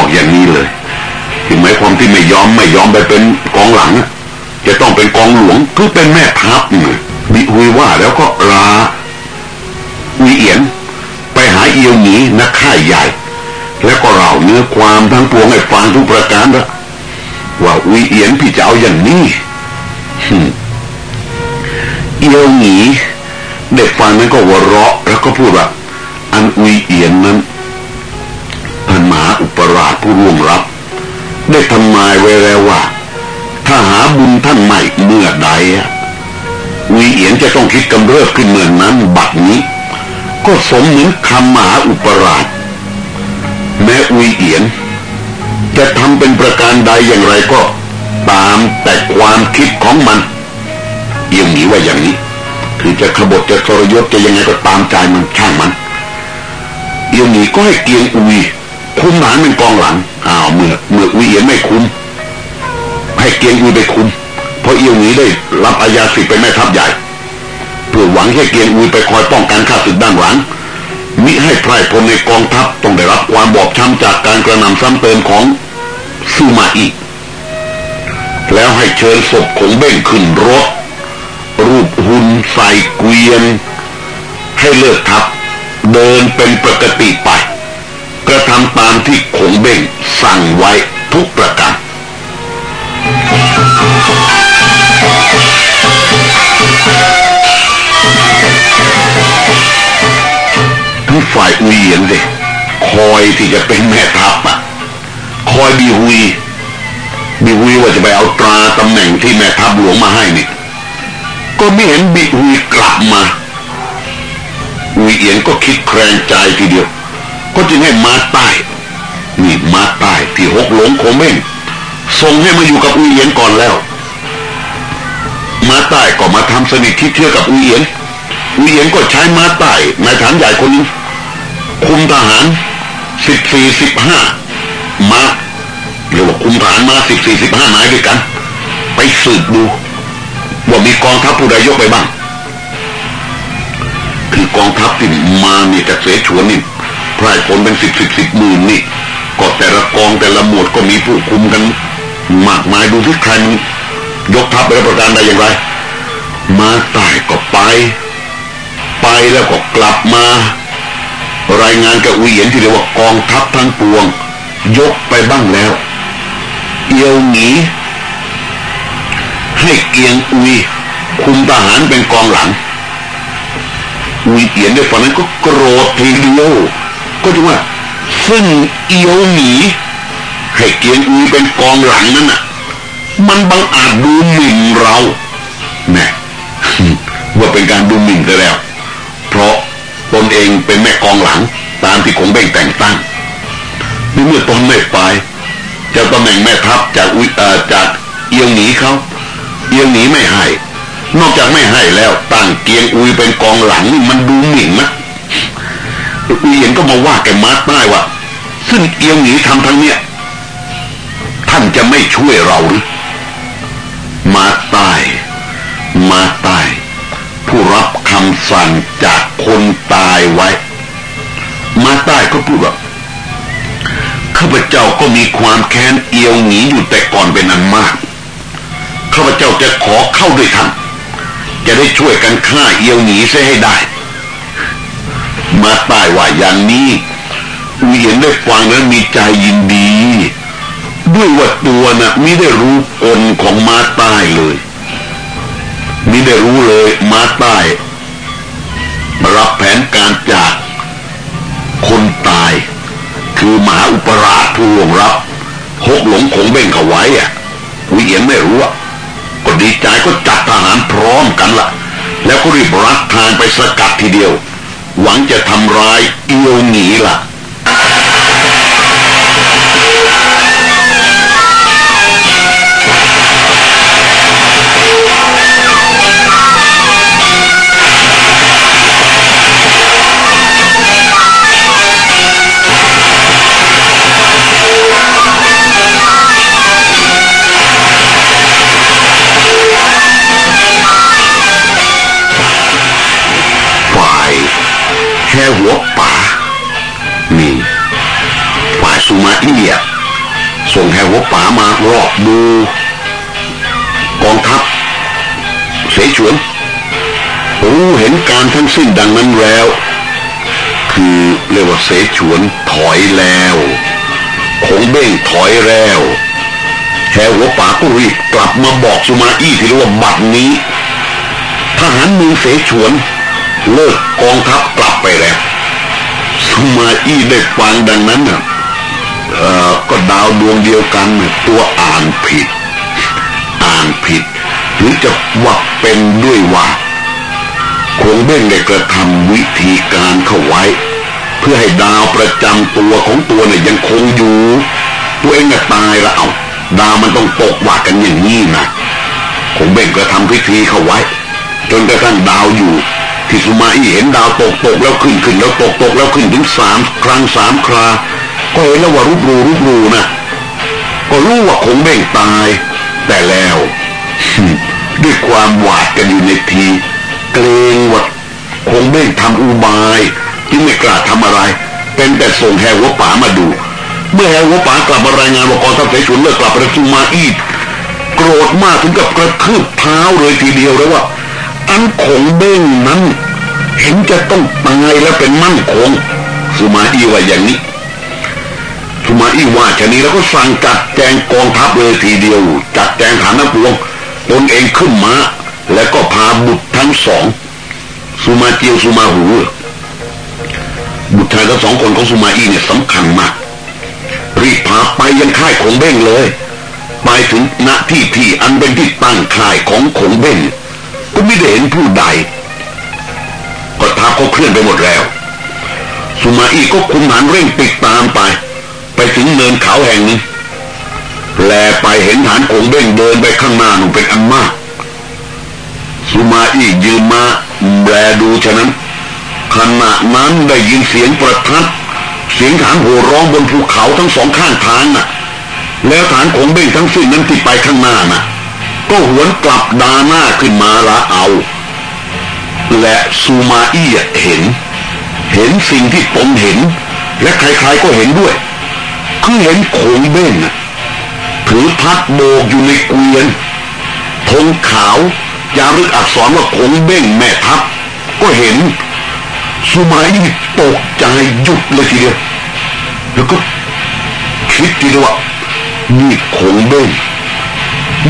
บอกอย่างนี้เลยถึงหมายความที่ไม่ยอมไม่ยอมไปเป็นกองหลัง จะต้องเป็นกองหลวงคือเป็นแม่ทัพไงวิหุยว่าแล้วก็ลาวิเอียน ไปหาเอียวหนีนักข่ายใหญ่ แล้วก็เล่าเนื้อความทั้งปวงให้ฟังทุกประการละว่าวิเอียนพี่จะเอาอย่างนี้เอียวหนีเด็กฟังนั้นก็หัวเราะ แล้วก็พูดว่าอันอุยเอียนนั้น ท่านมหาอุปราชผู้ร่วงรับ ได้ทำนายไว้แล้วว่า ถ้าหาบุญท่านใหม่เมื่อใดอุยเอียนจะต้องคิดกำเริบขึ้นเมื่อนนั้นบัดนี้ ก็สมเหมือนคำมหาอุปราช แม้อุยเอียน จะทำเป็นประการใดอย่างไรก็ ตามแต่ความคิดของมันเอียงหนีว่าอย่างนี้ คือจะขบฏจะทรยศจะยังไงก็ตามใจมันช่างมันเอียวหนีก็ให้เกียงอุย คุมหลานเป็นกองหลังอ้าวเมื่อเมืออุยเอียนไม่คุมให้เกียงอุยไปคุมเพราะเอียวหนีได้รับอาญาสิทธิ์ไปแม่ทัพใหญ่เพื่อหวังให้เกียงอุยไปคอยป้องกันข้าศึกด้านหลังมิให้ไพร่พลในกองทัพต้องได้รับความบอบช้ำจากการกระนำซ้ำเติมของซูมาอีแล้วให้เชิญศพของเบ้งขึ้นรถ รูปหุ่นใส่เกวียน ให้เลิกทับ เดินเป็นปกติไป กระทำตามที่ขงเบ่งสั่งไว้ทุกประการทุกฝ่ายอุยเหียนเลยคอยที่จะเป็นแม่ทัพอะคอยบีฮุยบีฮุยว่าจะไปเอาตราตำแหน่งที่แม่ทัพหลวงมาให้นี่ก็ไม่เห็นบิวีกลับมาวีเอียนก็คิดแคลงใจทีเดียว ก็จึงให้มาใต้นี่มาใต้ที่หกหลงโคเม่งส่งให้มาอยู่กับวีเอียนก่อนแล้ว มาใต้ก็มาทำสนิทที่เชื่อกับวีเอียนวีเอียนก็ใช้มาใต้นายฐานใหญ่คนนี้คุมทหารสิบสี่สิบห้ามาเรียกว่าคุมทหารมาสิบสี่สิบห้านายด้วยกัน ไปสืบดูว่ามีกองทัพผู้ใดยกไปบ้างคือกองทัพที่มาเนี่ยจากเสฉวนนี่ พร่ผลเป็นสิบสิบสิบหมื่นนี่ก็แต่ละกองแต่ละหมวดก็มีผู้คุมกัน มากมายดูที่ใครมันยกทัพไปประการใดอย่างไร มาตายก็ไป ไปแล้วก็กลับมา รายงานกับอุเหียนที่เรียกว่ากองทัพทั้งปวง ยกไปบ้างแล้ว เอียวหนีให้เกียงอุยคุมทหารเป็นกองหลังอุยเอียนด้วยฝันนั้นก็โกรธทีเดียว ก็จะว่าซึ่งเอียวหนีให้เกียงอุยเป็นกองหลังนั่นน่ะ มันบังอาจดูหมิ่นเราแน่ว่าเป็นการดูหมิ่นกันแล้ว เพราะตนเองเป็นแม่กองหลัง ตามที่คงเบ่งแต่งตั้งนี่เมื่อตนไม่ไปจะตำแหน่งแม่ทัพจากอุจากเอียงหนีเขาเอียงหนีไม่ให้ นอกจากไม่ให้แล้วตั้งเกียงอุยเป็นกองหลังนี่มันดูหมิ่นนะ อุยเห็นก็มาว่าแกมาใต้ว่าซึ่งเอียงหนีทำทั้งเนี้ยท่านจะไม่ช่วยเราหรือมาใต้มาใต้ผู้รับคำสั่งจากคนตายไว้ มาใต้ก็พูดว่าข้าพเจ้าก็มีความแค้นเอียวหนีอยู่แต่ก่อนเป็นอันมากข้าพเจ้าจะขอเข้าด้วยท่านจะได้ช่วยกันฆ่าเอียวหนีเสียให้ได้ มาใตายว่าอย่างนี้อุเห็นได้ฟังแล้วมีใจยินดี ด้วยว่าตัวนะ่ะมิได้รู้ผลของมาใตายเลยมิได้รู้เลยมาใตารับแผนการจากคนตาย คือมหาอุปราชผู้ลวงรับหกหลงคงเบ่งเขาไว้อะวิเอียนไม่รู้อะก็ดีใจก็จัดทหารพร้อมกันละแล้วก็รีบรักทางไปสกัดทีเดียว หวังจะทำร้ายเอียวหนีละ่ะ เอียส่งแหวป่ามารอบดูกองทัพเสฉวนรู้เห็นการทั้งสิ้นดังนั้นแล้ว คือเรียกว่าเสฉวนถอยแล้วคงเบ้งถอยแล้วแหวป่าก็รีบกลับมาบอกสุมาอี้ที่เรียกว่าบัดนี้ทหารมือเสฉวนเลิกกองทัพกลับไปแล้ว สุมาอี้ได้ฟังดังนั้นน่ะ ก็ดาวดวงเดียวกันตัวอ่านผิด อ่านผิด หรือจะว่าเป็นด้วยว่าคงเบ้งได้กระทำวิธีการเข้าไว้ เพื่อให้ดาวประจำตัวของตัวเนี่ยยังคงอยู่ ตัวเองน่ะตายแล้วเอาดาวมันต้องตกว่ากันอย่างนี้นะคงเบ้งกระทำพิธีเข้าไว้ จนกระทั่งดาวอยู่ที่สุมาอี้เห็นดาวตกตกแล้วขึ้นขึ้นแล้วตกตกแล้วขึ้นถึงสามครั้งสามครา ก็เห็นแล้วว่ารูปรูรูปรูนะก็รู้ว่าคงเบ่งตาย แต่แล้วด้วยความหวาดกันอยู่ในที เกรงว่าคงเบ่งทำอุบายจึงไม่กล้าทำอะไร เป็นแต่ส่งแหวป่ามาดู เมื่อแหวป่ากลับมารายงานว่ากองทัพเสฉวนเลิกกลับประชุมมาอีกโกรธมากถึงกับกระทืบเท้าเลยทีเดียวแล้วว่า อันคงเบ้งนั้น เห็นจะต้องตายแล้วเป็นมั่นคงสุมาอีว่าอย่างนี้ สุมาอีว่าชนี้แล้วก็สั่งจัดแจงกองทัพเลยทีเดียว จัดแจงฐานน้ำพวงตนเองขึ้นมาแล้วก็พาบุตรทั้งสองสุมาเจียวสุมาหูบุตรชายทั้งสองคนของสุมาอีเนี่ยสำคัญมากรีบพาไปยังค่ายของเบ้งเลยไปถึงณที่ที่อันเป็นที่ตั้งค่ายของขงเบ้งก็ไม่ได้เห็นผู้ใดก็ทัพเขาเคลื่อนไปหมดแล้ว สุมาอีก็คุมหันเร่งติดตามไป ไปถึงเนินเขาแห่งนี้แลไปเห็นฐานคงเบ้งเดินไปข้างหน้าหนุ่มเป็นอันมากสุมาอียืนมาแลดูฉะนั้นขณะนั้นได้ยินเสียงประทัดเสียงฐานโห่ร้องบนภูเขาทั้งสองข้างทางน่ะ แล้วฐานคงเบ้งทั้งสิ้นนั้นที่ไปข้างหน้าน่ะ ก็หวนกลับดาหน้าขึ้นมาละเอา และซูมาอี้เห็น เห็นสิ่งที่ตนเห็น และใครๆก็เห็นด้วย คือเห็นโขงเบ้งถือพัดโบกอยู่ในเกวียนธงขาวจารึกอักษรว่าโขงเบ้งแม่ทัพ ก็เห็นซูมาอี้ตกใจหยุดเลยทีเดียวแล้วก็คิดทีเดียวว่านี่โขงเบ้ง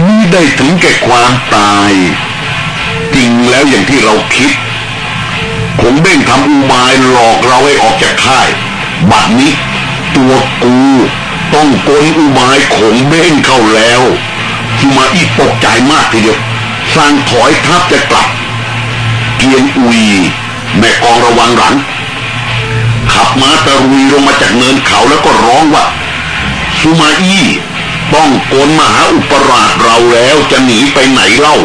มิได้ถึงแก่ความตาย จริงแล้วอย่างที่เราคิดคงเบ้งทำอุบายหลอกเราให้ออกจากค่าย บัดนี้ ตัวกู ต้องโกนอุบายขงเบ้งเข้าแล้วทีมาอีตกใจมากทีเดียวสร้างถอยทัพจะกลับเกียงอุย แม่กองระวังหลัง ขับมาตะรุยลงมาจากเนินเขาแล้วก็ร้องว่าสุมาอี้ต้องโกนมหาอุปราชเราแล้วจะหนีไปไหนเล่า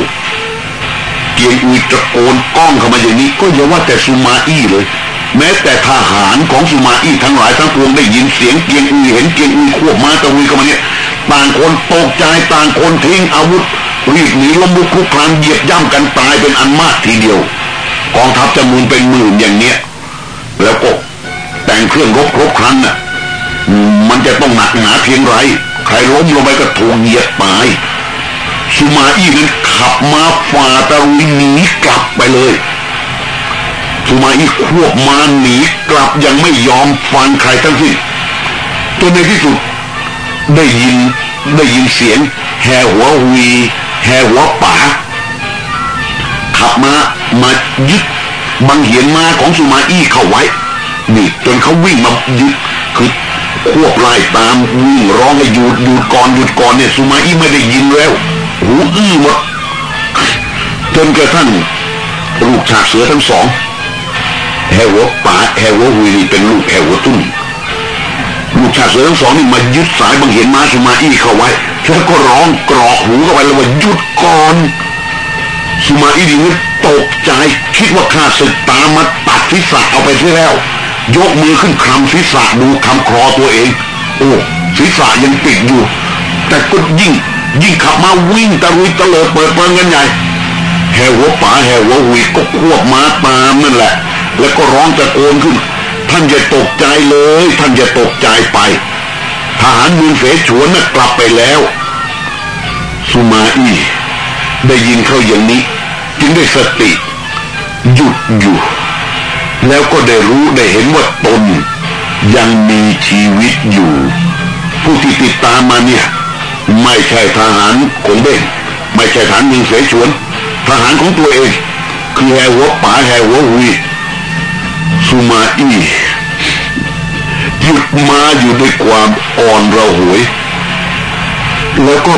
เกียงอุยตะโกนก้องเข้ามาอย่างนี้ก็อย่าว่าแต่สุมาอี้เลย แม้แต่ทหารของสุมาอี้ทั้งหลายทั้งปวงได้ยินเสียงเกียงอุยเห็นเกียงอุยควบมาตะวุยเข้ามาเนี่ยต่างคนตกใจต่างคนทิ้งอาวุธรีบหนีล้มลุกคลุกคลานเหยียบย่ำกันตายเป็นอันมากทีเดียวกองทัพจำนวนเป็นหมื่นอย่างเนี้ยแล้วก็แต่งเครื่องรบครบครันน่ะมันจะต้องหนักหนาเพียงไร ใครล้มลงไปก็ถูกเหยียบตายสุมาอี้นั้นขับมาฝ่าตะลุยหนีกลับไปเลย สุมาอี้ควบมาหนีกลับยังไม่ยอมฟังใครทั้งสิ้นจนในที่สุด ได้ยินได้ยินเสียง แห่หัววีแห่หัวป่าขับมามายึดบังเหียนมาของสุมาอี้เข้าไว้ นี่จนเขาวิ่งมายึดคือควบไล่ตามวิ่งร้องให้หยุดหยุดก่อนหยุดก่อนเนี่ยสุมาอี้ไม่ได้ยินแล้ว หูอื้อหมดจนกระทั่งลูกฉากเสือทั้งสอง แฮวป่าแฮวหุยนี่เป็นลูกแฮวตุ้นลูกฉาเสือทั้งสองนี่มายึดสายบังเห็นมาสุมาอี้เข้าไว้แล้วก็ร้องกรอกหูเข้าไปแล้วว่าหยุดก่อนสุมาอี้นี่ตกใจคิดว่าข้าศึกตามมาตัดศีรษะเอาไปที่แล้ว ยกมือขึ้นคำศีรษะดูคำคอตัวเอง โอ้ศีรษะยังติดอยู่ แต่ก็ยิ่งยิ่งขับมาวิ่งตะลุยตะเลิดเปิดเปิงกันใหญ่แหวหัวป่าแหวหัวหุยก็ควบมาตามนั่นแหละ แล้วก็ร้องตะโกนขึ้น ท่านอย่าตกใจเลย ท่านอย่าตกใจไป ทหารเมืองเสฉวนน่ะกลับไปแล้วสุมาอี้ได้ยินเขาอย่างนี้ จึงได้สติ หยุดอยู่ แล้วก็ได้รู้ได้เห็นว่าตน ยังมีชีวิตอยู่ ผู้ที่ติดตามมาเนี่ย ไม่ใช่ทหารของเบ้งไม่ใช่ทหารเมืองเสฉวน ทหารของตัวเอง คือแฮหัวป๋าแฮหัวหุย สุมาอี้หยุดมาอยู่ด้วยความอ่อนระหวย แล้วก็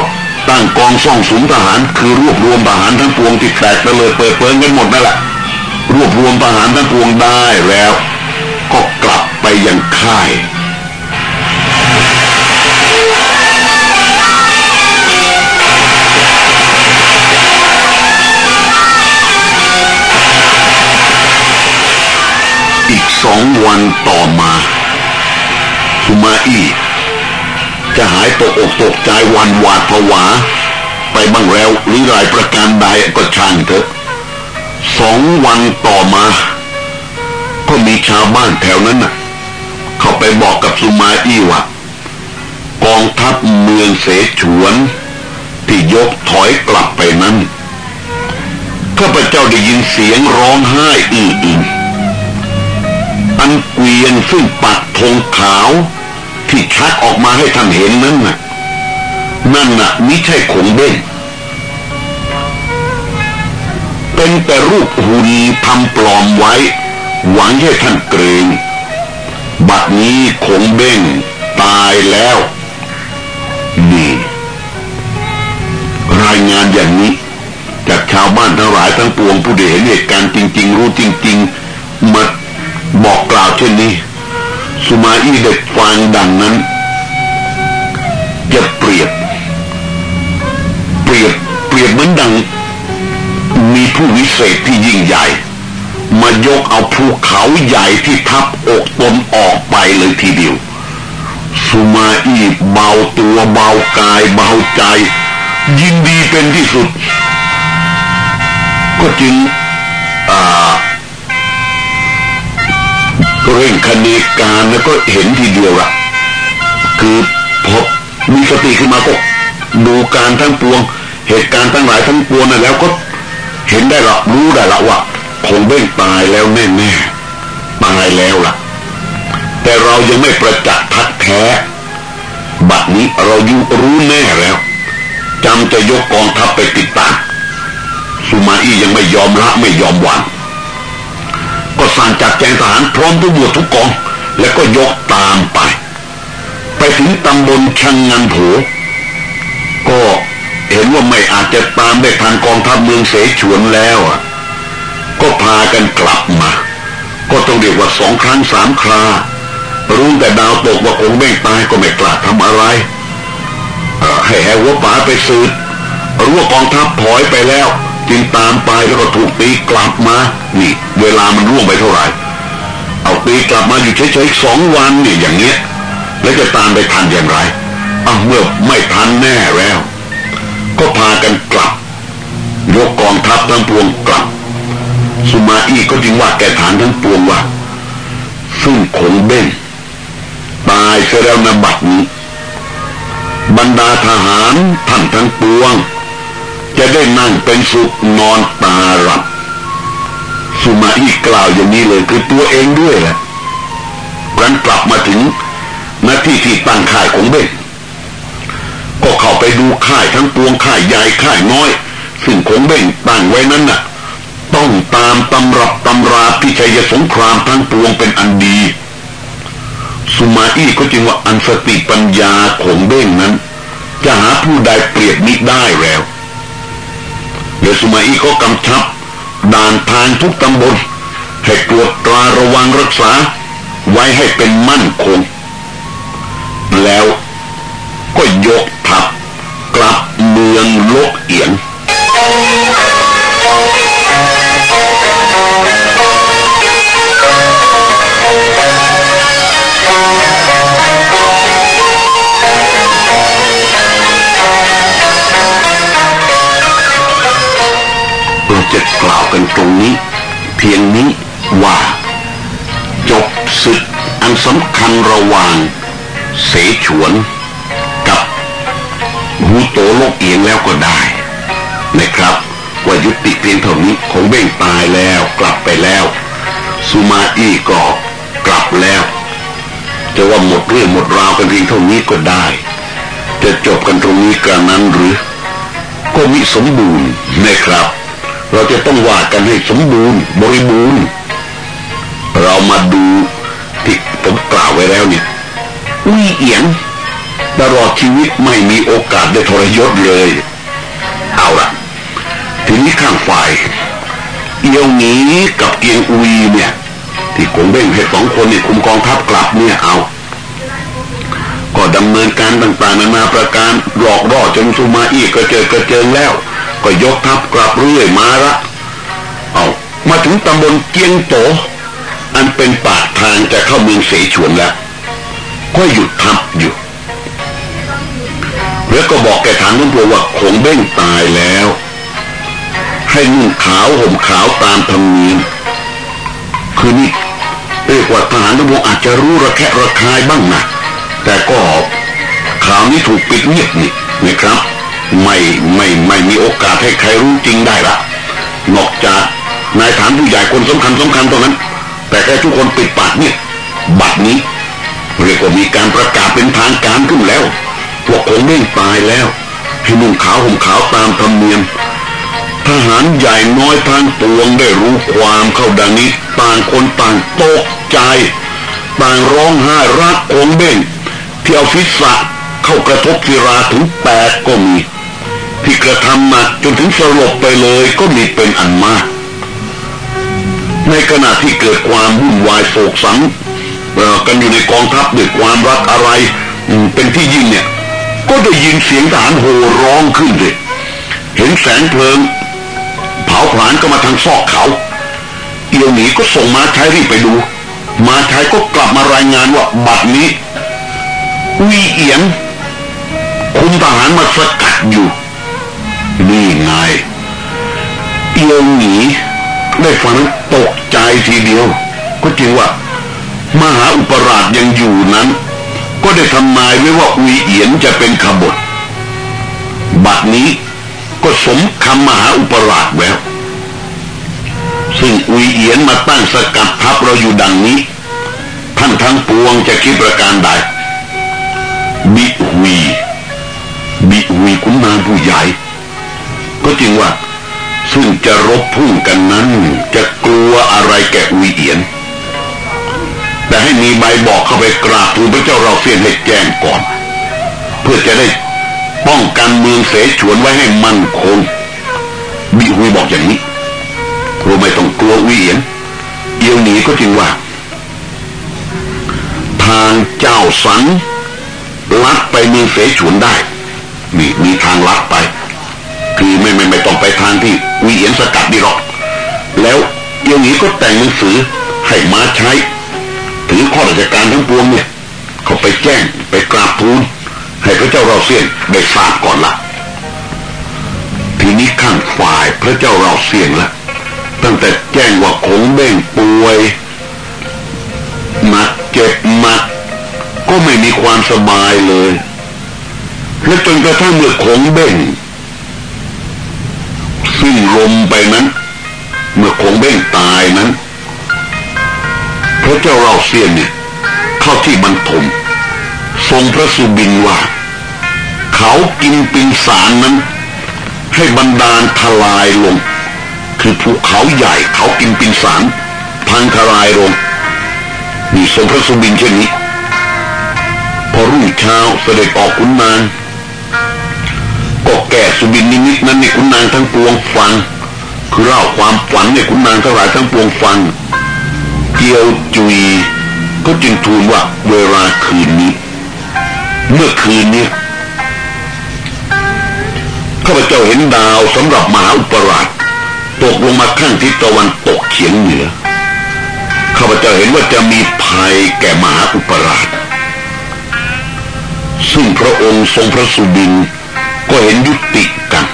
ตั้งกองซ่องสุมทหาร คือรวบรวมทหารทั้งปวงที่แตกตะเลยเปิดเปิงกันหมดนั่นแหละรวบรวมทหารทั้งปวงได้แล้ว ก็กลับไปยังค่าย สองวันต่อมาสุมาอี้จะหายตกอกตกใจวันหวาดผวา ไปบ้างแล้วหรือรายประการใดก็ช่างเถอะสองวันต่อมา ก็มีชาวบ้านแถวนั้นน่ะ เขาไปบอกกับสุมาอี้ว่ากองทัพเมืองเสฉวนที่ยกถอยกลับไปนั้นข้าพเจ้าได้ยินเสียงร้องไห้อื้ออั นเกวียนซึ่งปักธงขาวที่ชักออกมาให้ท่านเห็นนั้นน่ะ นั่นน่ะไม่ใช่ขงเบ้งเป็นแต่รูปหุ่นทำปลอมไว้ หวังให้ท่านเกรงบัดนี้ขงเบ้งตายแล้วนี่รายงานอย่างนี้ จากชาวบ้านทั้งหลายทั้งปวงผู้ได้เห็นเหตุการณ์จริง ๆ รู้จริง ๆ มา บอกกล่าวเช่นนี้ สุมาอี้ได้ฟังดังนั้น จะเปรียบ เปรียบเปรียบเหมือนดัง มีผู้วิเศษที่ยิ่งใหญ่ มายกเอาภูเขาใหญ่ที่ทับอกตนออกไปเลยทีเดียว สุมาอี้เบาตัวเบากายเบาใจ ยินดีเป็นที่สุด ก็จึงอ่า เร่งคณีการแล้วก็เห็นทีเดียวละคือพอมีสติขึ้นมาก็ดูการทั้งปวง เหตุการณ์ทั้งหลายทั้งปวงนั่นแล้วก็เห็นได้ละรู้ได้ละว่าคงเบ้งตายแล้วแน่แน่ตายแล้วล่ะ แต่เรายังไม่ประจักษ์ทักแท้บัดนี้เรายู่รู้แน่แล้วจำจะยกกองทัพไปติดตามสุมาอี้ยังไม่ยอมละไม่ยอมวาง ก็สั่งจัดแจงทหารพร้อมทุกบวชทุกกอง แล้วก็ยกตามไป ไปถึงตำบลชังงันโผก็เห็นว่าไม่อาจจะตามได้ทันกองทัพเมืองเสฉวนแล้วอะ ก็พากันกลับมา ก็ต้องเรียกว่าสองครั้งสามครารู้แต่ดาวตกว่าองคงไม่ตายก็ไม่กล้าทำอะไรให้แหววป๋าไปสืบรู้ว่ากองทัพถอยไปแล้ว จึงตามไปแล้วก็ถูกตีกลับมา นี่ เวลามันร่วงไปเท่าไหร่ เอาตีกลับมาอยู่เฉยๆสองวันนี่อย่างเงี้ย แล้วจะตามไปทันอย่างไรอ้าเมื่อไม่ทันแน่แล้ว ก็พากันกลับยกกองทัพทั้งปวงกลับ สุมาอีก็จึงว่าแกฐานทั้งปวงว่า ซึ่งขงเบ้งตายเสียแล้วนะบัดนี้ บรรดาทหารท่านทั้งปวง จะได้นั่งเป็นสุขนอนตาหลับ สุมาอี้กล่าวอย่างนี้เลยคือตัวเองด้วยแหละรันกลับมาถึงหน้าที่ที่ตั้งค่ายของเบนก็เข้าไปดูค่ายทั้งปวงค่ายใหญ่ค่ายน้อย ซึ่งของเบนตั้งไว้นั้นน่ะ ต้องตามตำรับตำราพิชัยสงครามทั้งปวงเป็นอันดี สุมาอี้ก็จึงว่าอันสติปัญญาของเบ้งนั้น จะหาผู้ใดเปรียบมิได้แล้ว เดี๋ยสุมาอีก็กำชับด่านทางทุกตำบลให้ตรวจตราระวังรักษาไว้ให้เป็นมั่นคง แล้วก็ยกทัพกลับเมืองโลกเอียง ล่าวกันตรงนี้ เพียงนี้ว่า จบศึกอันสำคัญระหว่าง เสฉวนรู้โตโลกเอียงแล้วก็ได้ นะครับ ว่ายุติเพียงเท่านี้คงเบ่งตายแล้วกลับไปแล้วสุมาอี้ก็กลับแล้วจะว่าหมดเรื่องหมดราวกันเพียงเท่านี้ก็ได้ จะจบกันตรงนี้กันนั้นหรือ ก็มิสมบูรณ์นะครับ เราจะต้องว่ากันให้สมบูรณ์ บริบูรณ์ เรามาดูที่ผมกล่าวไว้แล้วเนี่ยอุ้ยเอียงตลอดชีวิตไม่มีโอกาสได้ทรยศเลย เอาละทีนี้ข้างฝ่ายเอียวหนีกับเกียงอุยเนี่ย ที่คงเบ่งให้สองคนเนี่ยคุมกองทัพกลับเนี่ยเอา ก็ดำเนินการต่างๆนานาประการหลอกล่อจนสุมาอีกกระเจิดกระเจิงแล้ว ก็ยกทัพกลับเรื่อยมาละเอามาถึงตำบลเกียงโต อันเป็นปากทางจะเข้าเมืองเสฉวนแล้วก็หยุดทัพอยู่ แล้วก็บอกแกฐานนุ่นพวว่าคงเบ้งตายแล้ว ให้นุ่งขาวห่มขาวตามธรรมเนียมคือนี่เรียกว่าทหารทุกวงอาจจะรู้ระแคะระคายบ้างนะแต่ก็ข่าวนี้ถูกปิดเงียบนี่นะครับ ไม่ไม่ไม่มีโอกาสให้ใครรู้จริงได้ละนอกจากนายฐานผู้ใหญ่คนสำคัญสำคัญตรงนั้น แต่แค่ทุกคนปิดปากเนี่ย บัดนี้เรียกว่ามีการประกาศเป็นทางการขึ้นแล้ว พวกคงเม่งตายแล้วให้นุ่งขาวห่มขาวตามธรรมเนียม ทหารใหญ่น้อยทางปวงได้รู้ความเข้าดังนี้ต่างคนต่างตกใจต่างร้องไห้รักคงเบ้งเที่เอาฟิศะเข้ากระทบศิราถึงแปดก็มี ที่กระทำหนักจนถึงสลบไปเลยก็มีเป็นอันมาก ในขณะที่เกิดความวุ่นวายโศกสังกันอยู่ในกองทัพด้วยความรักอะไรเป็นที่ยิ่งเนี่ย ก็ได้ยินเสียงทหารโห่ร้องขึ้นเลยเห็นแสงเพลิง เผาผลาญก็มาทางซอกเขาเอียวหนีก็ส่งมาใช้รีบไปดู มาใช้ก็กลับมารายงานว่าบัดนี้วีเอียนคุมทหารมาสกัดอยู่ นี่ไงเอียวหนีได้ฟังตกใจทีเดียว ก็จริงว่า มหาอุปราชยังอยู่นั้น ก็ได้ทำนายไว้ว่าอุยเอียนจะเป็นขบฏบัดนี้ก็สมคำมหาอุปราชแล้ว ซึ่งอุยเอียนมาตั้งสกัดทัพเราอยู่ดังนี้ ท่านทั้งปวงจะคิดประการใดบิฮุยบิฮุยคุณนางผู้ใหญ่ ก็จริงว่า ซึ่งจะรบพุ่งกันนั้น จะกลัวอะไรแก่อุยเอียน แต่ให้มีใบบอกเข้าไปกราบทูลพระเจ้าเราเสียนให้แจ้งก่อน เพื่อจะได้ป้องกันเมืองเสฉวนไว้ให้มั่นคงบิฮุยบอกอย่างนี้เราไม่ต้องกลัวอุยเอียนเอียวหนีก็จริงว่า ทางเจ้าสังลัดไปเมืองเสฉวนได้มีมีทางลัดไป คือไม่ไม่ไม่ต้องไปทางที่วีเอียนสกัดดีหรอก แล้วเดี๋ยวนี้ก็แต่งหนังสือให้มาใช้ถือข้อราชการทั้งปวงเนี่ย เขาไปแจ้งไปกราบทูลให้พระเจ้าเราเสียนได้ทราบก่อนละทีนี้ข้างฝ่ายพระเจ้าเราเสียนละตั้งแต่แจ้งว่าคงเบ่งป่วยหนักเจ็บหนักก็ไม่มีความสบายเลยและจนกระทั่งเมื่อคงเบ่งิ้นลมไปนั้น เมื่อคงเบ่งตายนั้น พระเจ้าเราเซียนเนี่ย เข้าที่บรรทมทรงพระสุบินว่า เขากินปินสารนั้น ให้บรรดาลทลายลง คือภูเขาใหญ่เขากินปินสารพังทลายลงนี่ทรงพระสุบินเช่นนี้ พอรุ่งเช้าเสด็จออกขุนนาง แก่สุบินนิมิตนั้นในขุนนางทั้งปวงฟัง คือเล่าความฝันในขุนนางทั้งหลายทั้งปวงฟัง เกียวจุย ก็จึงทูลว่าเวลาคืนนี้ เมื่อคืนนี้ข้าพเจ้าเห็นดาวสำหรับมหาอุปราชตกลงมาข้างทิศตะวันตกเฉียงเหนือข้าพเจ้าเห็นว่าจะมีภัยแก่มหาอุปราชซึ่งพระองค์ทรงพระสุบิน ก็เห็นยุติกัน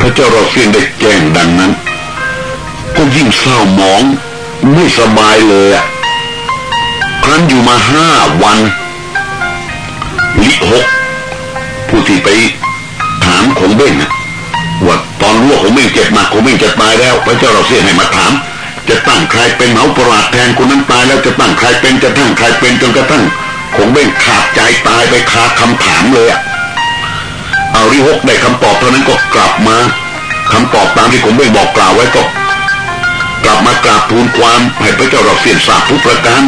พระเจ้าราเสียงได้แจ้งดังนั้น ก็ยิ่งเศร้าหมองไม่สบายเลยอะครั้นอยู่มาห้าวัน ลิหกผู้ที่ไปถามขงเบ้งนะว่าตอนรู้ว่าขงเบ้งเจ็บมาขงเบ้งจะตายแล้ว พระเจ้าเราเสียให้มาถาม จะตั้งใครเป็นเหมาประหลาดแทนคนนั้นตายแล้วจะตั้งใครเป็นจะตั้งใครเป็นจนกระทั่งขงเบ้งขาดใจตายไปคาคำถามเลยอะ อาริฮกได้คำตอบเท่านั้นก็กลับมาคำตอบตามที่ขงเบ้บอกกล่าวไว้ก็กลับมากราบทูลความให้พระเจ้าเราเสียนสาบทุกประการ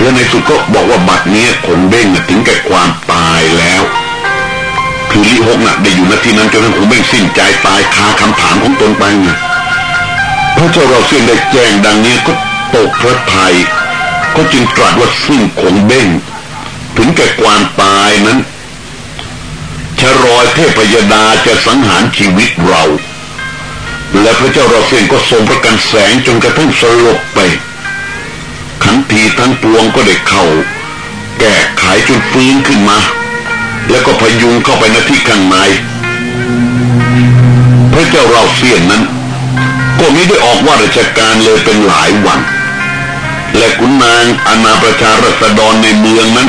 และในสุดก็บอกว่าบัดนี้ขงเบ้งถึงแก่ความตายแล้วคือลิฮกน่ะได้อยู่ณที่นั้นจนทั้งขงเบ้งสิ้นใจตายคาคำถามของตนไปไพระเจ้าเราเสียนได้แจ้งดังนี้ก็ตกพระทัยก็จึงตรัสว่าซึ่งขงเบ้งถึงแก่ความตายนั้น ชรอยเทพยดาจะสังหารชีวิตเรา และพระเจ้าเราเสียนก็ทรงประกันแสงจนกระทั่งสลบไป ขันทีทั้งปวงก็ได้เข้า แก้ไขจนฟื้นขึ้นมา แล้วก็พยุงเข้าไปในที่ข้างในพระเจ้าเราเสียนนั้น ก็ไม่ได้ออกว่าราชการเลยเป็นหลายวัน และขุนนางอนาประชารัษฎรในเมืองนั้น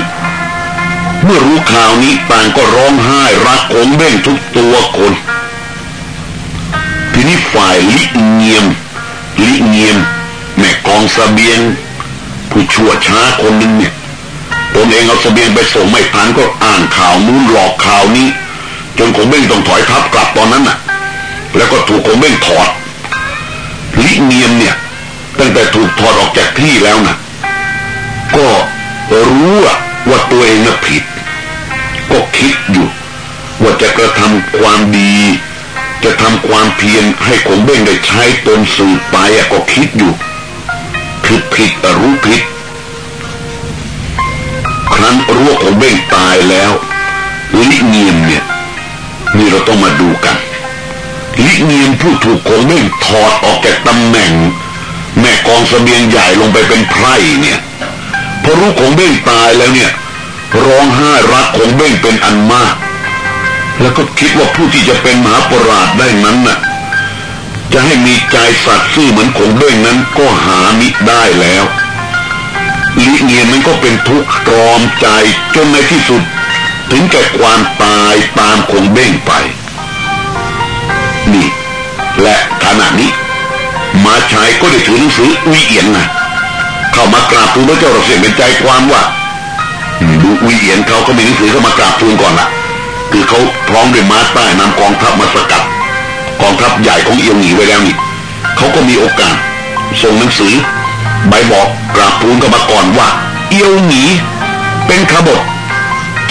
เมื่อรู้ข่าวนี้ต่างก็ร้องไห้รักขงเบ้งทุกตัวคน ทีนี้ฝ่ายลิเงียม ลิเงียม แม่กองสเสบียง ผู้ชั่วช้าคนหนึ่งเนี่ยตนเองเอาสเสบียงไปส่งไม่ทันก็อ่านข่าวนู้นหลอกข่าวนี้ จนคงเบ้งต้องถอยทับกลับตอนนั้นน่ะ แล้วก็ถูกคงเบ้งถอด ลิเนียมเนี่ย ตั้งแต่ถูกถอดออกจากที่แล้วนะก็รู้ว่าตัวเองน่ะผิด ก็คิดอยู่ว่าจะกระทำความดี จะทำความเพียรให้คงเบ้งได้ใช้ตนสืบไปอะก็คิดอยู่ผิดผิดรู้ผิดครั้นรู้ว่าของเบ้งตายแล้วลิเงียมเนี่ยนี่เราต้องมาดูกันลิเงียมผู้ถูกขงเบ้งถอดออกจากตำแหน่ง แม่กองสเสบียงใหญ่ลงไปเป็นไพร่เนี่ยพอรู้ขงเบ้งตายแล้วเนี่ย ร้องไห้รักของเบ้งเป็นอันมาก แล้วก็คิดว่าผู้ที่จะเป็นมหาปราชได้นั้นน่ะ จะให้มีใจสัตย์ซื่อเหมือนคงเบ้งนั้นก็หามิได้แล้วลิเงียนมันก็เป็นทุกข์ตรอมใจจนในที่สุด ถึงแก่ความตายตามคงเบ้งไป นี่ และขณะนี้ มาชายก็ได้ถือหนังสืออุยเอียนนะเข้ามากราบทูลพระเจ้าเราเสียเป็นใจความว่า ดูอุยเอียนเขาก็มีหนังสือเข้ามากราบทูลก่อนละคือเขาพร้อมด้วยม้าใต้นำกองทัพมาสกัดกองทัพใหญ่ของเอียวหนีไว้แล้วนี่เขาก็มีโอกาสส่งหนังสือ ใบบอกกราบทูลกันมาก่อนว่า เอียวหนีเป็นขบฏ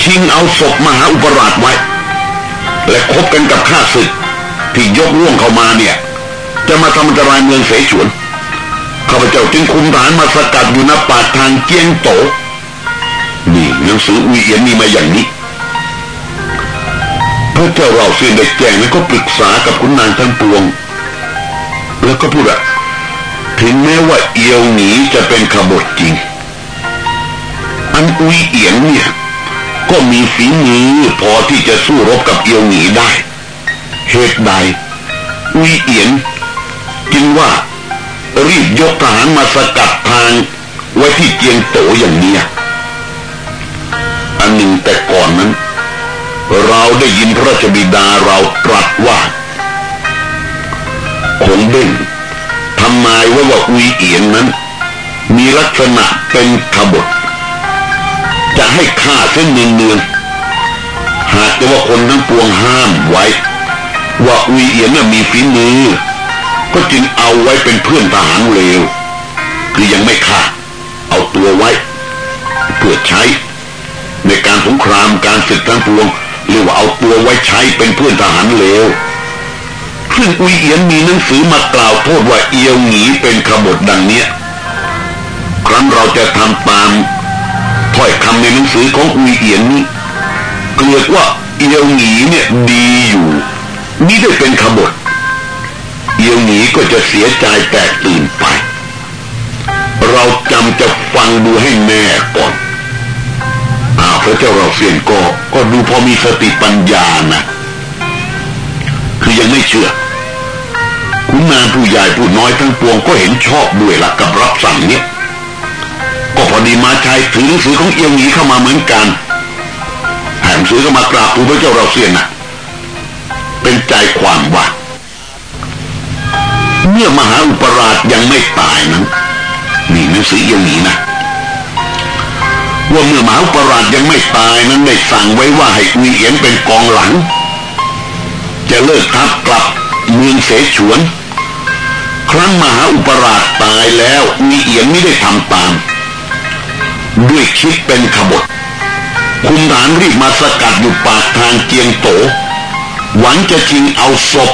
ชิงเอาศพมหาอุปราชไว้ และคบกันกับข้าศึกที่ยกล่วงเข้ามาเนี่ย จะมาทำอันตรายเมืองเสฉวนข้าพเจ้าจึงคุมฐานมาสกัดอยู่ณปากทางเจียงโต นี่หนังสืออุยเอียนมีมาอย่างนี้พระเจ้าเราเสียนได้แจ้งแล้วก็ปรึกษากับคุณนางทั้งปวง แล้วก็พูดว่าถึงแม้ว่าเอียวหนีจะเป็นขบฏจริง อันอุยเอียงเนี่ย ก็มีฝีมือพอที่จะสู้รบกับเอียวหนีได้ เหตุใด อุยเอียนจึงว่ารีบยกทหารมาสกัดทางไว้ที่เจียงโตอย่างนี้ อันหนึ่งแต่ก่อนนั้น เราได้ยินพระราชบิดาเราตรัสว่าคงเด้งทำนายว่าว่าอุยเอียนนั้น มีลักษณะเป็นขบฏจะให้ฆ่าเส้นเนืองเนืองหากแต่ว่าคนทั้งปวงห้ามไว้ ว่าอุยเอียนน่ะมีฝีมือ ก็จึงเอาไว้เป็นเพื่อนทหารเลว คือยังไม่ฆ่า เอาตัวไว้ เพื่อใช้ ในการสงครามการศึกทั้งปวงเรียกว่าเอาตัวไว้ใช้เป็นเพื่อนทหารเลวซึ่งอุยเอียนมีหนังสือมากล่าวโทษว่าเอียวหนีเป็นขบฏดังเนี้ยครั้นเราจะทำตามถ้อยคำในหนังสือของอุยเอียนนี้เกลียดว่าเอียวหนีเนี่ยดีอยู่นี่ได้เป็นขบฏเอียวหนีก็จะเสียใจแตกตื่นไป เราจำจะฟังดูให้แน่ก่อน พระเจ้าเราเซียนก็ก็ดูพอมีสติปัญญานะคือยังไม่เชื่อคุณนางผู้ใหญ่ผู้น้อยทั้งปวงก็เห็นชอบด้วยหลักกับรับสั่งเนี้ยก็พอดีมาชายถือหนังสือของเอียงหนีเข้ามาเหมือนกันแถมงสือก็มากราบทูลพระเจ้าเราเสียนนะเป็นใจความว่าเมื่อมหาอุปราชยังไม่ตายนั้นนี่หนังสือยังหนีนะ ว่าเมื่อมหาอุปราชยังไม่ตายนั้นได้สั่งไว้ว่าให้อุยเอียนเป็นกองหลัง จะเลิกทัพกลับเมืองเสฉวน ครั้งมหาอุปราชตายแล้วอุยเอียนไม่ได้ทำตาม ด้วยคิดเป็นขบฏคุมฐานรีบมาสกัดอยู่ปากทางเจียงโต หวังจะชิงเอาศพ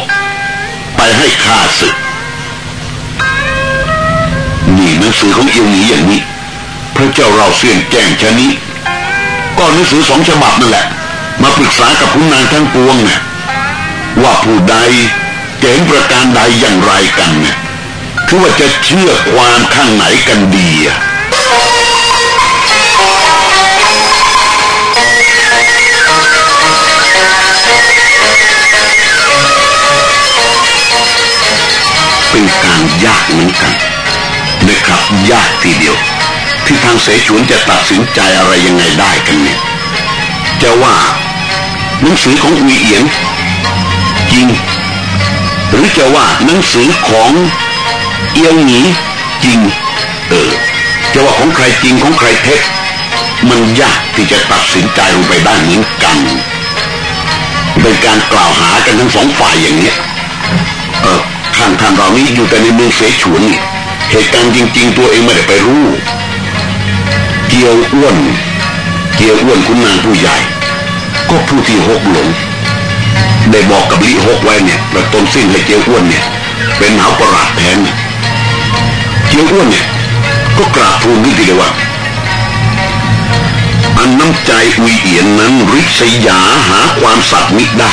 ไปให้ข้าศึก นี่หนังสือของเอียวหนีอย่างนี้ พระเจ้าเราเสี่ยนแจ้งชนี้ก็หนังสือสองฉบับนั่นแหละ มาปรึกษากับคุณนางทั้งปวงเนี่ยว่าผู้ใดเห็นประการใดอย่างไรกันเนี่ยคือว่าจะเชื่อความข้างไหนกันดีอะเป็นการยากเหมือนกันนะครับยากทีเดียว ที่ทางเสฉวนจะตัดสินใจอะไรยังไงได้กันเนี่ยจะว่าหนังสือของอุยเอียนจริง หรือจะว่าหนังสือของเอียวหนีจริง เออ จะว่าของใครจริงของใครเท็จมันยากที่จะตัดสินใจลงไปได้เหมือนกันเป็นการกล่าวหากันทั้งสองฝ่ายอย่างเนี้ยเออท่านท่านเรานี้อยู่แต่ในเมืองเสฉวนเหตุการณ์จริง ๆ ตัวเองไม่ได้ไปรู้ เกียวอ้วน เกียวอ้วนคุณนางผู้ใหญ่ ก็ผู้ที่หกหลงได้บอกกับลิหกไว้เนี่ยประตนสิ้นให้เกียวอ้วนเนี่ย เป็นหนาวประหลาดแทนเกียวอ้วนเนี่ย ก็กราบทูลขึ้นทีเดียวว่าอันน้ำใจอุยเอียนนั้นริษยาหาความสัตย์มิได้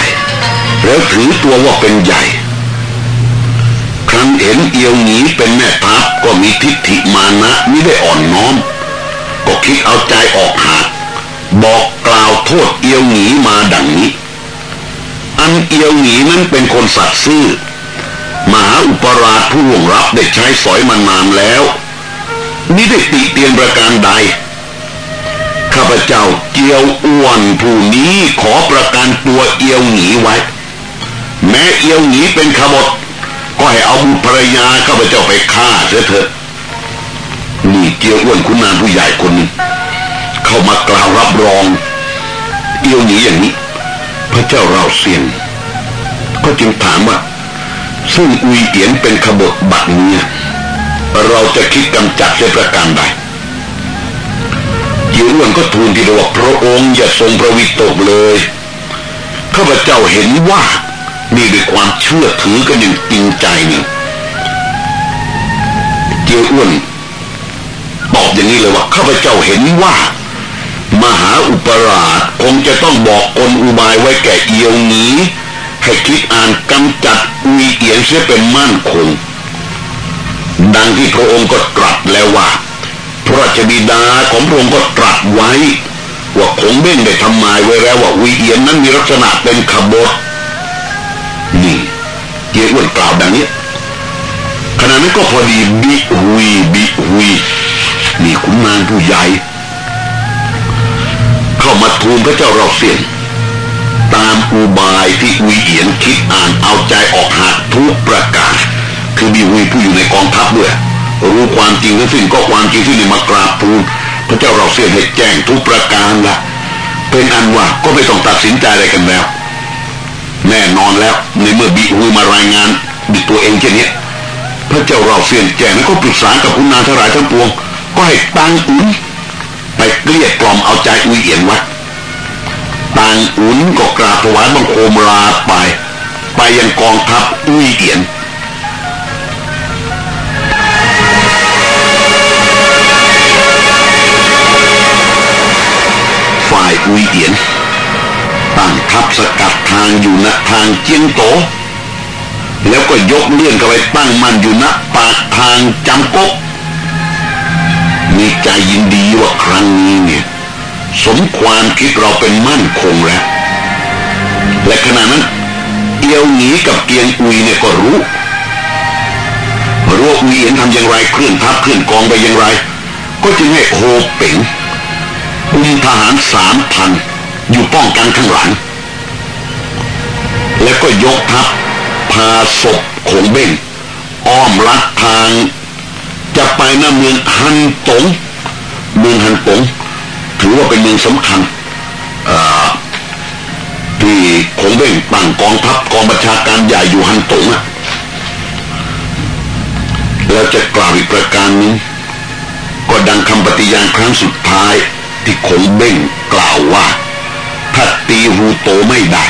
แล้วถือตัวว่าเป็นใหญ่ ครั้นเห็นเอียวหนีเป็นแม่ทัพก็มีทิฏฐิมานะไม่ได้อ่อนน้อม ก็คิดเอาใจออกหากบอกกล่าวโทษเอียวหนีมาดังนี้ อันเอียวหนีนั้นเป็นคนสัตย์ซื่อมหาอุปราชผู้หวงรับได้ใช้สอยมานานแล้ว นี่ได้ติเตียนประการใด ข้าพเจ้าเกียวอ้วนผู้นี้ขอประกันตัวเอียวหนีไว้ แม้เอียวหนีเป็นขบฏก็ให้เอาบุตรภรรยาข้าพเจ้าไปฆ่าเสียเถอะ นี่เกียวอ้วนคุณนางผู้ใหญ่คนนึงเข้ามากล่าวรับรองเอียวหนีอย่างนี้ พระเจ้าเราเสียง ก็จึงถามว่าซึ่งอุยเอียนเป็นขบฏบัตรนี้เราจะคิดกำจัดเสียประการใดเกียวอ้วนก็ทูลที่ว่าพระองค์อย่าทรงประวิตกเลยข้าพเจ้าเห็นว่านี่ด้วยความเชื่อถือกันอย่างจริงใจนี่เจียวอ้วน ตอบอย่างนี้เลยว่าข้าพเจ้าเห็นว่า มหาอุปราชคงจะต้องบอกกลอุบายไว้แก่เอียวนี้ให้คิดอ่านกำจัดอุยเอียนเสียเป็นมั่นคง ดังที่พระองค์ก็ตรัสแล้วว่าพระราชบิดาของพระองค์ก็ตรัสไว้ ว่าคงเบ้งได้ทำหมายไว้แล้วว่าอุยเอียนนั้นมีลักษณะเป็นขบฏนี่เกียอ้วนกล่าวดังนี้ขณะนั้นก็พอดีบิฮุยบิฮุย มีขุนนางผู้ใหญ่ เข้ามาทูลพระเจ้าเราเสียนตามอุบายที่อุยเอียนคิดอ่านเอาใจออกหากทุกประการ คือมีฮุยผู้อยู่ในกองทัพด้วยรู้ความจริงทั้งสิ้นก็ความจริงที่ในมากราบทูลพระเจ้าเราเสียนให้แจ้งทุกประการละเป็นอันว่าก็ไม่ต้องตัดสินใจอะไรกันแล้ว แน่นอนแล้วในเมื่อบีฮูมารายงานบิตัวเองเช่นนี้พระเจ้าเราเสียนแจ้งนั้นก็ปรึกษากับคุณนางทรายทั้งปวง ก็ให้ตังอุนไปเกลี้ยกล่อมเอาใจอุยเอียนไว้ตังอุนก็กราบถวายบังคมลาไป ไปยังกองทัพอุยเอียนฝ่ายอุยเอียนตั้งทัพสกัดทางอยู่ณทางเจียงโต แล้วก็ยกเลื่อนเข้าไปตั้งมันอยู่ณปากทางจำกก มีใจยินดีว่าครั้งนี้เนี่ย สมความคิดเราเป็นมั่นคงแล้ว และขณะนั้นเอียวหนีกับเกียงอุยเนี่ยก็รู้รู้อุยเห็นทำอย่างไรเคลื่อนทัพเคลื่อนกองไปอย่างไร ก็จึงให้โฮเป๋งกุมทหารสามพันอยู่ป้องกันข้างหลัง แล้วก็ยกทัพพาศพขงเบ้งอ้อมลัดทาง จะไปหน้าเมืองฮันตงเมืองฮันตงถือว่าเป็นเมืองสำคัญที่ขงเบ้งตั้งกองทัพกองบัญชาการใหญ่อยู่ฮันตงอะแล้วจะกล่าวอีกประการนึงก็ดังคำปฏิญาณครั้งสุดท้ายที่ขงเบ้งกล่าวว่า ถ้าตีฮูโตไม่ได้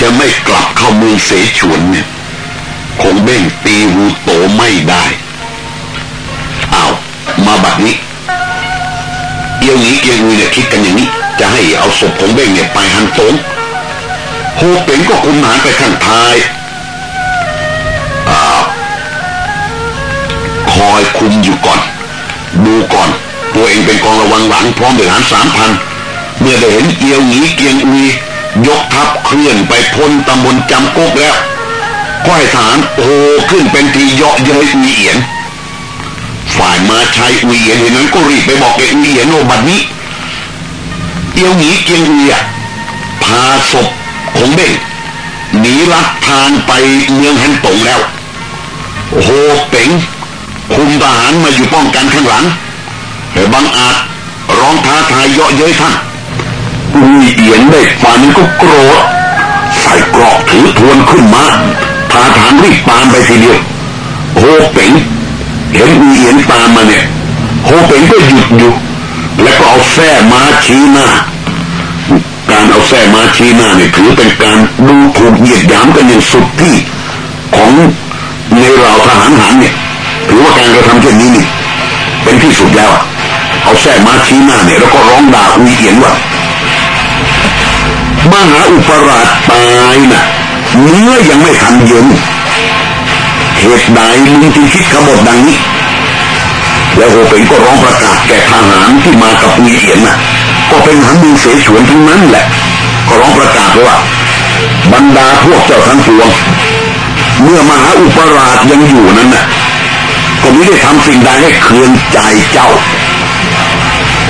จะไม่กลับเข้าเมืองเสฉวนเนี่ยคงเบ้งตีฮูโตไม่ได้ มาบัดนี้เอียวนี้เอียวนี้เนี่ยคิดกันอย่างนี้ จะให้เอาศพของเบ้งเนี่ยไปหันโตงโฮเป็งก็คุมหานไปข้างท้ายคอยคุมอยู่ก่อน ดูก่อน ตัวเองเป็นกองระวังหลังพร้อมด้วยหารสามพันเมื่อได้เห็นเอียวหนีเกียงอุยยกทัพเคลื่อนไปพ้นตำบลจำกกแล้วก็ให้ทหารโอขึ้นเป็นทีเยาะเย้ยอุยเอียน ฝ่ายมาชัยอุยเอียนเห็นนั้นก็รีบไปบอกแกอุยเอียนโอบัดนี้เอียวหนีเกียงเอุยพาศพของเบ้งหนีลัดทางไปเมืองฮันตงแล้วโฮเป๋งคุมทหารมาอยู่ป้องกันข้างหลังแต่บางอาจร้องท้าทายเยาะเย้ยท่านอุยเอียนได้ฟันก็โกรธใส่กรอกถือทวนขึ้นมาพาทหารรีบตามไปทีเดียวโฮเป๋ง เห็นอุยเอียนตามมาเนี่ยโฮเป๋งก็หยุดอยู่แล้วก็เอาแส้มาชี้หน้า การเอาแส้มาชี้หน้าเนี่ยถือเป็นการดูถูกเหยียดหยามกันอย่างสุดที่ของในเราทหารหารเนี่ยถือว่าการกระทำเช่นนี้นี่เป็นที่สุดแล้วเอาแส้มาชี้หน้าเนี่ยแล้วก็ร้องด่าอุยเอียนว่ามหาอุปราชตายนะ่ะเนื้อยังไม่ทันเย็น เหตุใดมึงจึงคิดขบฏดังนี้ แล้วโฮเป็นก็ร้องประกาศแก่ทหารที่มากับอุยเอียนน่ะ ก็เป็นหันมือเสฉวนทั้งนั้นแหละ ก็ร้องประกาศว่า บรรดาพวกเจ้าทั้งปวง เมื่อมหาอุปราชยังอยู่นั้นน่ะก็ไม่ได้ทำสิ่งใดให้เคืองใจเจ้า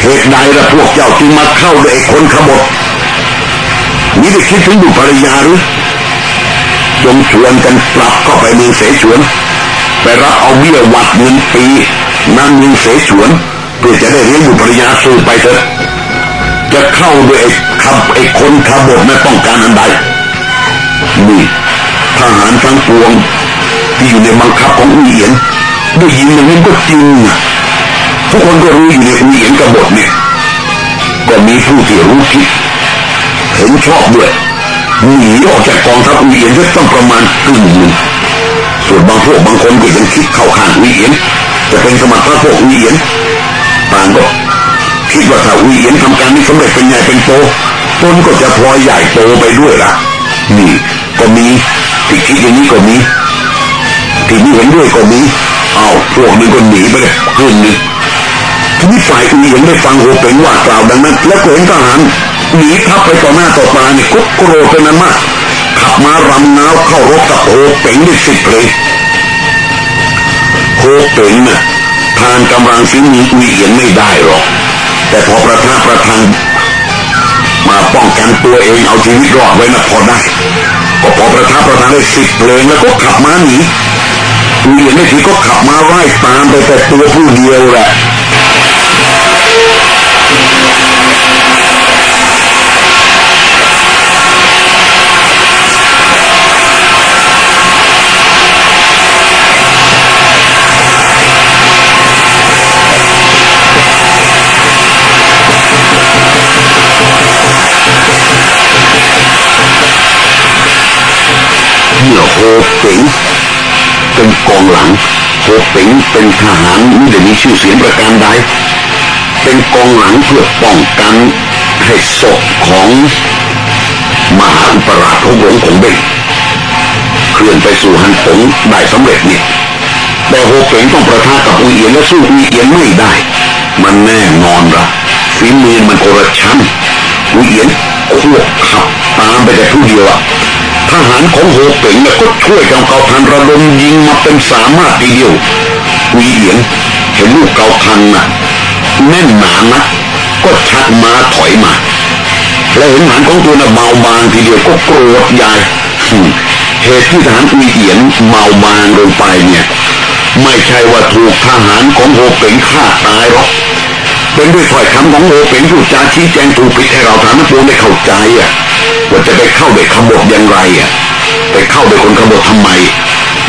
เหตุใดละพวกเจ้าจึงมาเข้าด้วยคนขบฏนี่ได้คิดถึงบุภรยาหรือ จงชวนกันกลับเข้าไปเมืองเสฉวน ไปรับเอาเบี้ยวัดเงินปีนั่นเมืองเสฉวน เพื่อจะได้เลี้ยงบุภรยาสูไปเถอะจะเข้าด้วยไอ้ขับไอ้คนขบฏไม่ต้องการอันใดนี่ทหารทั้งปวง ที่อยู่ในบังคับของอุเอียนได้ยินอย่างนี้ก็จริงนะทุกคนก็รู้อยู่ในอุเอียนกบฏเนี่ยก็มีผู้ที่รู้คิดเห็นชอบด้วย หนีออกจากกองทัพอุเอียนก็ต้องประมาณครึ่งหนึ่งส่วนบางพวกบางคนก็ยังคิดเข้าข้างอุเอียนจะเป็นสมัครพระพวกอุเอียนต่างก็คิดว่าถ้าอุเอียนทำการนี้สำเร็จเป็นใหญ่เป็นโตตนก็จะพลอยใหญ่โตไปด้วยล่ะ นี่ก็มีที่คิดอย่างนี้ก็มีที่ไม่เห็นด้วยก็มีเอาพวกนึงก็หนีไปเลยครึ่งหนึ่งทีนี้ฝ่ายอุเอียนได้ฟังโหเป็นว่ากล่าวดังนั้น แล้วก็เห็นทหาร หนีทับไปต่อหน้าต่อตาเนี่ยกุ๊กโกรธเป็นนั้นมาก ขับมารำน้าวเข้ารบกับโฮเป๋งได้สิบเลยโฮเป๋งน่ะทานกำลังฝีมืออุยเอียนไม่ได้หรอก แต่พอประทับประทังมาป้องกันตัวเองเอาชีวิตรอดไว้นะพอได้ ก็พอประทับประทังได้สิบเพลงแล้วก็ขับมาหนีอุยเอียนไม่ทีก็ขับมาไล่ตามไปแต่ตัวผู้เดียวแหละ โฮเป๋งเป็นกองหลังโฮเป๋งเป็นทหารไม่ได้มีชื่อเสียงประการใดเป็นกองหลังเพื่อป้องกันให้ศพของมหาอุปราชของหลวงของเบงเคลื่อนไปสู่ฮันตงได้สำเร็จนี่แต่โฮเป๋งต้องประทะกับอุเอียนและสู้อุเอียนไม่ได้ มันแน่นอนละฝีมือมันโอรชันอุเอียนควบขับตามไปแต่ผู้เดียวอะ ทหารของโฮเป๋งเนี่ยก็ช่วยกันเกาพันระดมยิงมาเป็นสามารถทีเดียววีเอียนเห็นลูกเกาพันน่ะแน่นหนานะก็ชักมาถอยมา และเห็นหานของตัวน่ะเบาบางทีเดียวก็โกรธใหญ่เหตุที่ทหารอุยเอียนเมาบางลงไปเนี่ย ไม่ใช่ว่าถูกทหารของโฮเป๋งฆ่าตายหรอกเป็นด้วยถ้อยคำของโฮเป๋งผู้จาชี้แจงถูกผิดให้เราทานนักบวได้เข้าใจอะ ว่าจะไปเข้าเด็กขบฏอย่างไรอะไปเข้าเด็กคนขบฏทำไม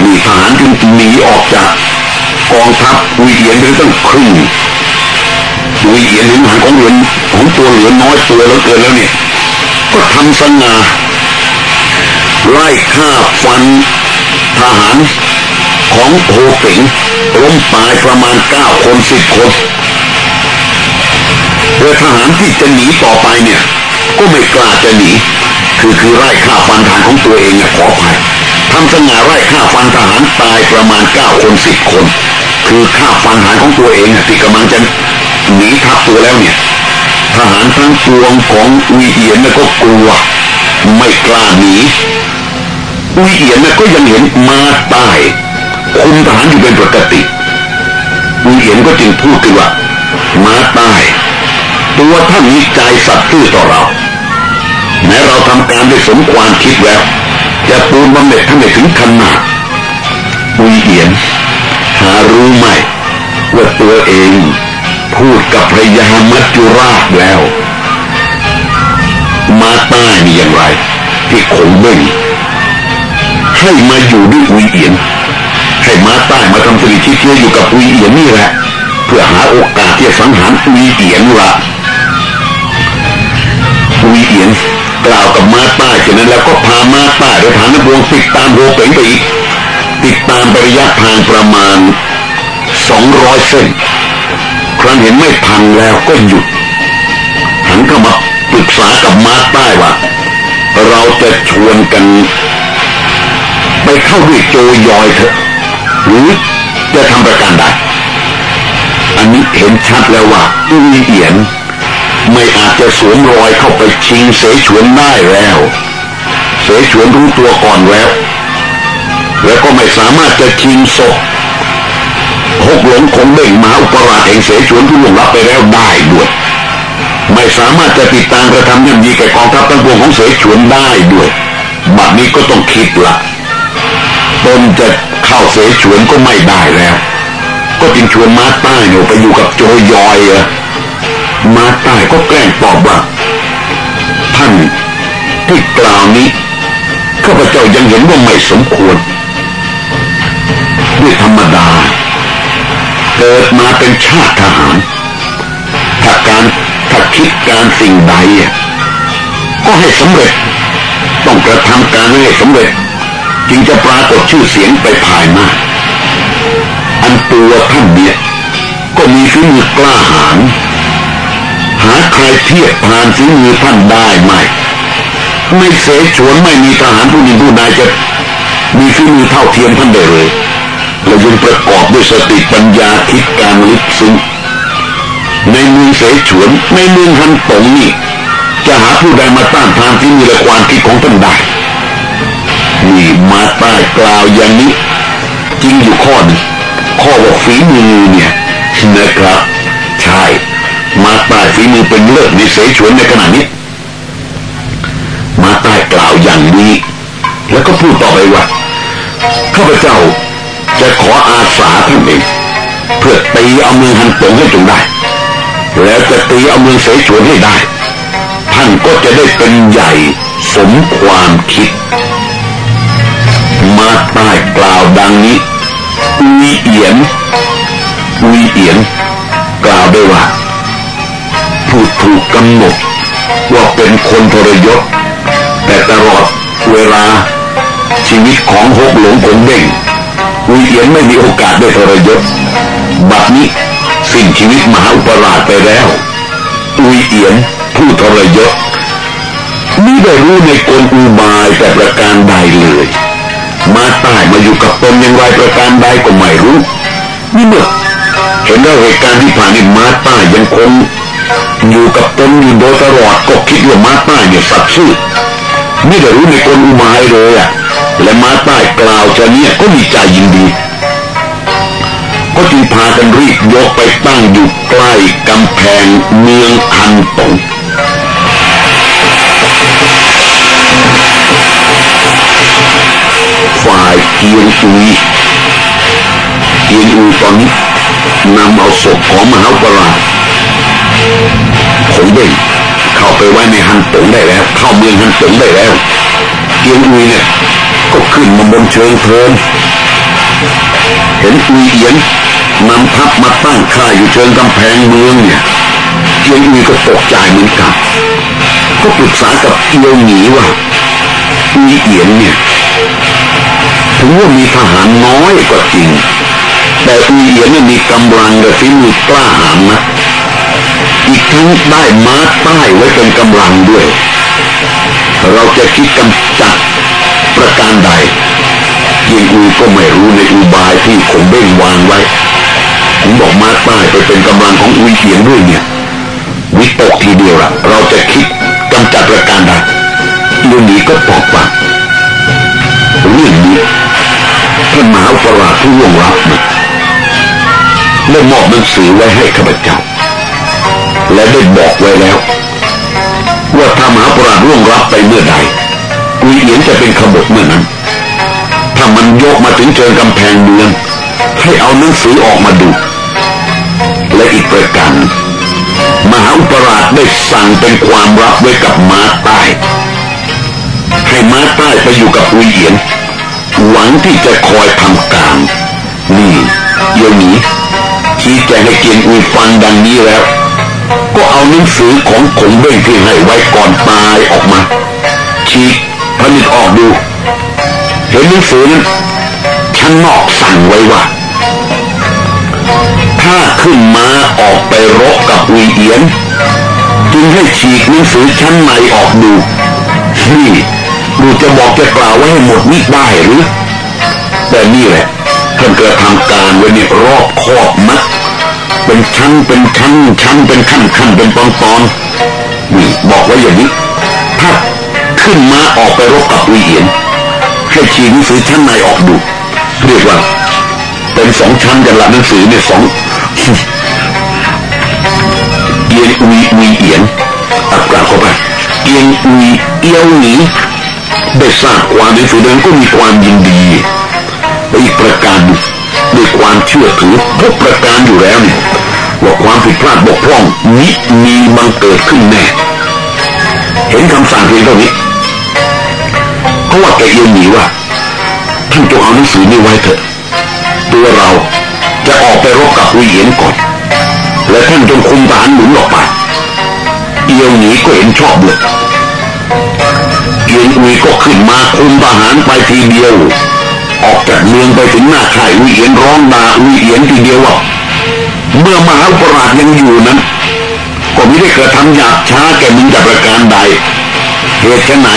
มีทหารจึงหนีออกจากกองทัพอุยเอียนไปตั้งครึ่งอุยเอียนเห็นหางของเหลือของตัวเหลือน้อยตัวแล้วเกินแล้วเนี่ยก็ทำสง่าไล่ฆ่าฟันทหารของโฮเป๋งล้มตายประมาณเก้าคนสิบคนเรือทหารที่จะหนีต่อไปเนี่ย ก็ไม่กล้าจะหนีคือคือไล่ฆ่าฟันทหารของตัวเองเนี่ยขอภัยทำสง่าไล่ฆ่าฟันทหารตายประมาณเก้าคนสิบคน คือฆ่าฟันทหารของตัวเองที่กำลังจะหนีทับตัวแล้วเนี่ยทหารทั้งปวงของอุยเอียนก็กลัว ไม่กล้าหนีอุยเอียนก็ยังเห็นมาตายคุมทหารอยู่เป็นปกติอุยเอียนก็จึงพูดกันว่ามาตาย ตัวท่านมีใจสัตย์ซื่อต่อเรา ม้เราทำการได้สมความคิดแล้ว จะปูนบำเหน็จท่านไม่ถึงขนาดอุยเอียน หารู้ไหมว่าตัวเองพูดกับพระยามัจจุราชแล้ว มาใต้นี่อย่างไร ที่คงเบ่งให้มาอยู่ด้วยอุยเอียน ให้มาใต้มาทำสิริชิเชื่ออยู่กับอุยเอียนนี่แหละ เพื่อหาโอกาสที่จะสังหารอุยเอียนละอุยเอียน กล่าวกับมาต้เช่นนั้นแล้วก็พามาใต้โดยฐานบวงติดตามโรเป๋งไปอีกติดตามระยะทางประมาณสองร้อยเส้น ครั้นเห็นไม่ทันแล้วก็หยุดหันเข้ามาปรึกษากับมาใต้ว่า เราจะชวนกัน ไปเข้าด้วยโจยอยเถอะหรือจะทำประการใดอันนี้เห็นชัดแล้วว่าอุยเอียน ไม่อาจจะสวมรอยเข้าไปชิงเสฉวนได้แล้ว เสฉวนรู้ตัวก่อนแล้ว แล้วก็ไม่สามารถจะชิงศพหกหลงคงเบ่งมาอุปราชแห่งเสฉวนที่ล่วงลับไปแล้วได้ด้วย ไม่สามารถจะติดตามกระทำย่ำยีแก่กองทัพทั้งวงของเสฉวนได้ด้วย บัดนี้ก็ต้องคิดละตนจะเข้าเสฉวนก็ไม่ได้แล้ว ก็จึงชวนมาใต้เนี่ไปอยู่กับโจยอยอะ มาใต้ก็แกล้งตอบว่า ท่านที่กล่าวนี้ข้าพเจ้ายังเห็นว่าไม่สมควรด้วยธรรมดา เกิดมาเป็นชาติทหาร ถ้าการถ้าคิดการสิ่งใดก็ให้สำเร็จ ต้องกระทำการให้สำเร็จ จึงจะปรากฏชื่อเสียงไปภายหน้าอันตัวท่านเนี่ยก็มีฝีมือกล้าหาญ หาใครเทียบผ่านฝีมือท่านได้ไหม ไม่เสฉวนไม่มีทหารผู้หนึ่งผู้ใดจะมีฝีมือเท่าเทียมท่านได้เลยและยังประกอบด้วยสติปัญญาคิดการลึกซึ้งในเมืองเสฉวนในเมืองฮันตงนี่จะหาผู้ใดมาต้านทานที่มีละความคิดของท่านได้นี่มาใต้กล่าวอย่างนี้ จริงอยู่ข้อนึงข้อว่าฝีมือเนี่ยนะครับ ใช่ มาใต้ฝีมือเป็นเลิศในเสฉวนในขณะนี้ มาใต้กล่าวอย่างนี้ แล้วก็พูดต่อไปว่าข้าพเจ้าจะขออาสาท่านเองเพื่อตีเอามืองฮันตงให้จงได้ แล้วจะตีเอามือเสฉวนให้ได้ ท่านก็จะได้เป็นใหญ่สมความคิด มาใต้กล่าวดังนี้อุยเอียนอุยเอียนกล่าวด้วยว่า ผู้ถูกกำหนดว่าเป็นคนทรยศ แต่ตลอดเวลาชีวิตของหกหลงผงเด้งอุยเอียนไม่มีโอกาสได้ทรยศ บัดนี้สิ้นชีวิตมหาอุปราชไปแล้วอุยเอียนผู้ทรยศไม่ได้รู้ในกลอุบายแต่ประการใดเลย มาตายมาอยู่กับตนอย่างไรประการใดก็ไม่รู้นี่เมื่อเห็นว่าเหตุการณ์ที่ผ่านนี่มาตายยังคง อยู่กับตนอยู่โดยตลอดก็คิดว่ามาใต้เนี่ยสัตว์ซื่อไม่ได้รู้ในคนอุมายเลยอะ่ะ และมาใต้กล่าวจะเนี่ยก็มีใจยินดี ก็จึงพากันรีบยกไปตั้งอยู่ใกล้กำแพงเมืองอันตงฝ่ายเกียงอุยเกียงอุยตอนนี้นำเอาศพของมหาปราช ขงเบ่งเข้าไปไว้ในฮันตงได้แล้ว เข้าเมืองฮันตงได้แล้วเกียงอุยเนี่ยก็ขึ้นมาบนเชิงเทินเห็นอุยเอียนนำทัพมาตั้งค่ายอยู่เชิงกำแพงเมืองเนี่ยเกียงอุยก็ตกใจเหมือนกันก็ปรึกษากับเอียวหนีว่าอุยเอียนเนี่ยถึงว่ามีทหารน้อยก็จริง แต่อุยเอียนเนี่ยมีกำลังกับฝีมือกล้าหาญนะ อีกทั้งได้ม้าใต้ไว้เป็นกำลังด้วย เราจะคิดกำจัดประการใดเกียงอุยก็ไม่รู้ในอุบายที่คงเบ้งวางไว้ผมบอกม้าใต้ไปเป็นกำลังของอุยเอียนด้วยเนี่ยวิตกทีเดียวละเราจะคิดกำจัดประการใดเรื่องนี้ก็ตอบว่าเรื่องนี้ท่านมหาปราชผู้ล่วงลับนะได้มอบหนังสือไว้ให้ข้าพเจ้า และได้บอกไว้แล้ว ว่าถ้ามหาปราชร่วงรับไปเมื่อใดกุยเอียนจะเป็นขบฏเมื่อนั้น ถ้ามันยกมาถึงเชิงกำแพงเมืองให้เอาหนังสือออกมาดู และอีกประการมหาอุปราชได้สั่งเป็นความลับไว้กับม้าใต้ ให้ม้าใต้ไปอยู่กับอุยเอียน หวังที่จะคอยทำการ นี่เยี่ยวนี้ชี้แจงให้เกียนอุยฟังดังนี้แล้ว ก็เอาหนังสือของขงเบ้งที่ให้ไว้ก่อนตายออกมาชี้ผลิตออกดู เห็นหนังสือนั้นชั้นนอกสั่งไว้ว่าถ้าขึ้นมาออกไปรบกับวีเอียน จึงให้ฉีกหนังสือชั้นในออกดู นี่ดูจะบอกจะกล่าวไว้ให้หมดนี่ได้หรือ แต่นี่แหละท่านกระทำการไว้เนี่ยรอบคอบมัด เป็นชั้นเป็นชั้นชั้นเป็นขั้นขั้นเป็นตอนตอนนี่บอกไว้อย่างนี้ถ้าขึ้นมาออกไปรบกับวีเอียนให้ฉีกหนังสือชั้นในออกดูเรียกว่า เป็นสองชั้นกันละหนังสือเนี่ยสองเอียนอุยอุยเอียนอักกราเข้าไปเอียนอุยเอียวหนีได้ทราบความในสือเดินก็มีความยินดีและอีกประการ ด้วยความเชื่อถือทุกประการอยู่แล้วเนี่ยว่าความผิดพลาดบกพร่องนี้มีบังเกิดขึ้นแน่ เห็นคำสั่งเพียงเท่านี้เพราว่าแกเอียนหนีว่าท่านจงเอาหนังสือนี้ไว้เถอะ ตัวเราจะออกไปรบกับวิเหียนก่อน และท่านจงคุมทหารหนุนออกไปเอียวหนีก็เห็นชอบเลยเอียนอุยก็ขึ้นมาคุมทหารไปทีเดียว ออกจากเมืองไปถึงหน้าค่ายวิเหียนร้องดาวิเหียนทีเดียวว่าเมื่อมหาปราชยังอยู่นั้นก็ไม่ได้กระทำหยาบช้าแก่มึงแต่ประการใด เหตุไหน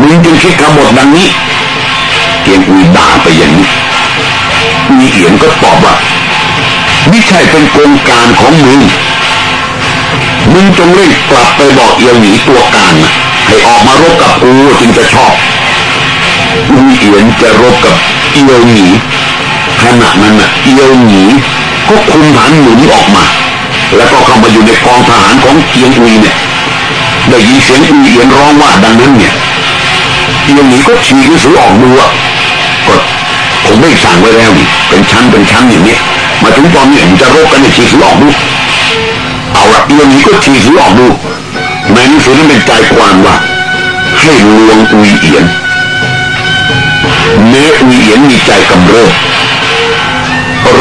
มึงจึงคิดขบฏดังนี้เกียงอุยด่าไปอย่างนี้มีเอียนก็ตอบว่าไม่ใช่เป็นโกงการของมึงมึงจงเร่งกลับไปบอกเอียวหนีตัวการให้ออกมารบกับกูจึงจะชอบมีเอียนจะรบกับ เอียวหนีขณะนั้นน่ะเอียวหนีก็คุมฐานหนุนออกมา แล้วก็เข้ามาอยู่ในกองทหารของเกียงอุยเนี่ยได้ยินเสียงอุยเอียนร้องว่าดังนั้นเนี่ยเอียวหนีก็ฉีกหนังสือออกดูอะก็ผมไม่สั่งไว้แล้วนี่เป็นชั้นเป็นชั้นอย่างนี้มาถึงตอนนี้ผมจะรบกันในฉีกสือออกดูเอาละเรื่องนี้ก็ฉีกสือออกดูในหนังสือนั้นเป็นใจความว่าให้ลวงอุยเอียน เนื้ออุเอียนมีใจกำเริบ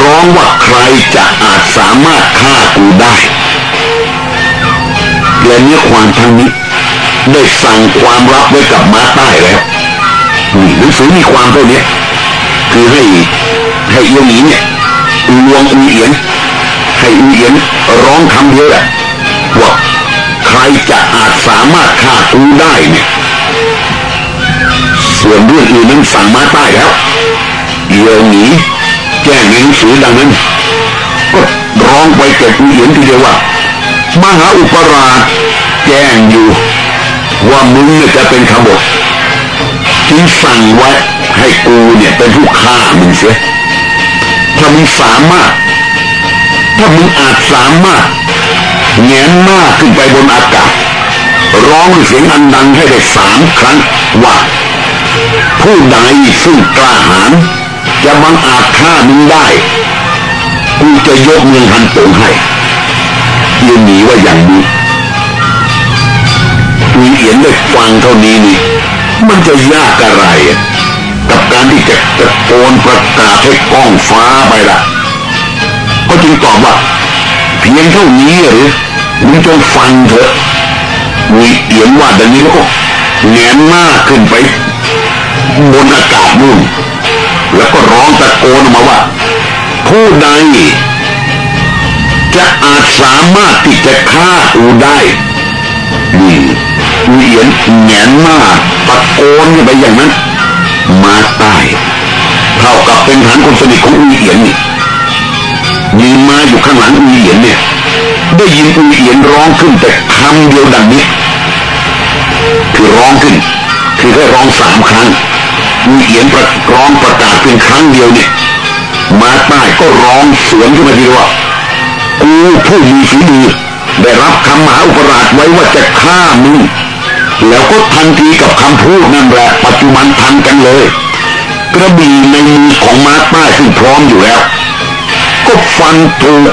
ร้องว่าใครจะอาจสามารถฆ่ากูได้ และเนื้อความทางนี้ ได้สั่งความรับไว้กับม้าใต้แล้วนี่หนังสือมีความเท่านี้คือให้ให้เอียนีเนี่ยลวงอุเอียน ให้อุเอียนร้องคำเดียวแหละว่าใครจะอาจสามารถฆ่ากูได้เนี่ย ส่วนเรื่องอื่นนั้นสั่งมาใต้แล้วเอียวหนีแจ้งในหนังสือดังนั้น ก็ร้องไปแก่อุเอียนทีเดียวว่ามหาอุปราชแจ้งอยู่ว่ามึงเนี่ยจะเป็นขบฏจึงสั่งไว้ให้กูเนี่ยเป็นผู้ฆ่ามึงเสียถ้ามึงสามารถ ถ้ามึงอาจสามารถแงนหน้าขึ้นไปบนอากาศ ร้องเสียงอันดังให้ได้สามครั้งว่า ผู้ใดซึ่งกล้าหาญจะบังอาจฆ่ามึงได้กูจะยกเมืองฮันตงให้ยืนหนีว่าอย่างนี้วีเอียนได้ฟังเท่านี้นี่มันจะยากอะไรกับการที่จะตะโกนประกาศให้กล้องฟ้าไปล่ะ ก็จึงตอบว่าเพียงเท่านี้หรือมึงจงฟังเถอะวีเอียนว่าดังนี้แล้วก็แงนหน้าขึ้นไป บนอากาศนู่นแล้วก็ร้องตะโกนออกมาว่า ผู้ใดจะอาจสามารถที่จะฆ่าอูได้นี่เหรียญแงนมากตะโกนไปอย่างนั้น มาตายเท่ากับเป็นฐานคนสนิทของอุเอียนนี่ยืนมาอยู่ข้างหลังอุเอียนเนี่ย ได้ยินอุเอียนร้องขึ้นแต่คำเดียวดังนี้ คือร้องขึ้น คือได้ร้องสามครั้ง อุเอียนประร้องประกาศเพียงครั้งเดียวเนี่ยมาใต้ก็ร้องสวนขึ้นมาทีว่ากูผู้มีฝีมือได้รับคำมหาอุปราชไว้ว่าจะฆ่ามึงแล้วก็ทันทีกับคำพูดนั่นแหละปัจจุบันทันกันเลย กระบี่ในมือของมาป้าซึ่งพร้อมอยู่แล้ว ก็ฟันถูก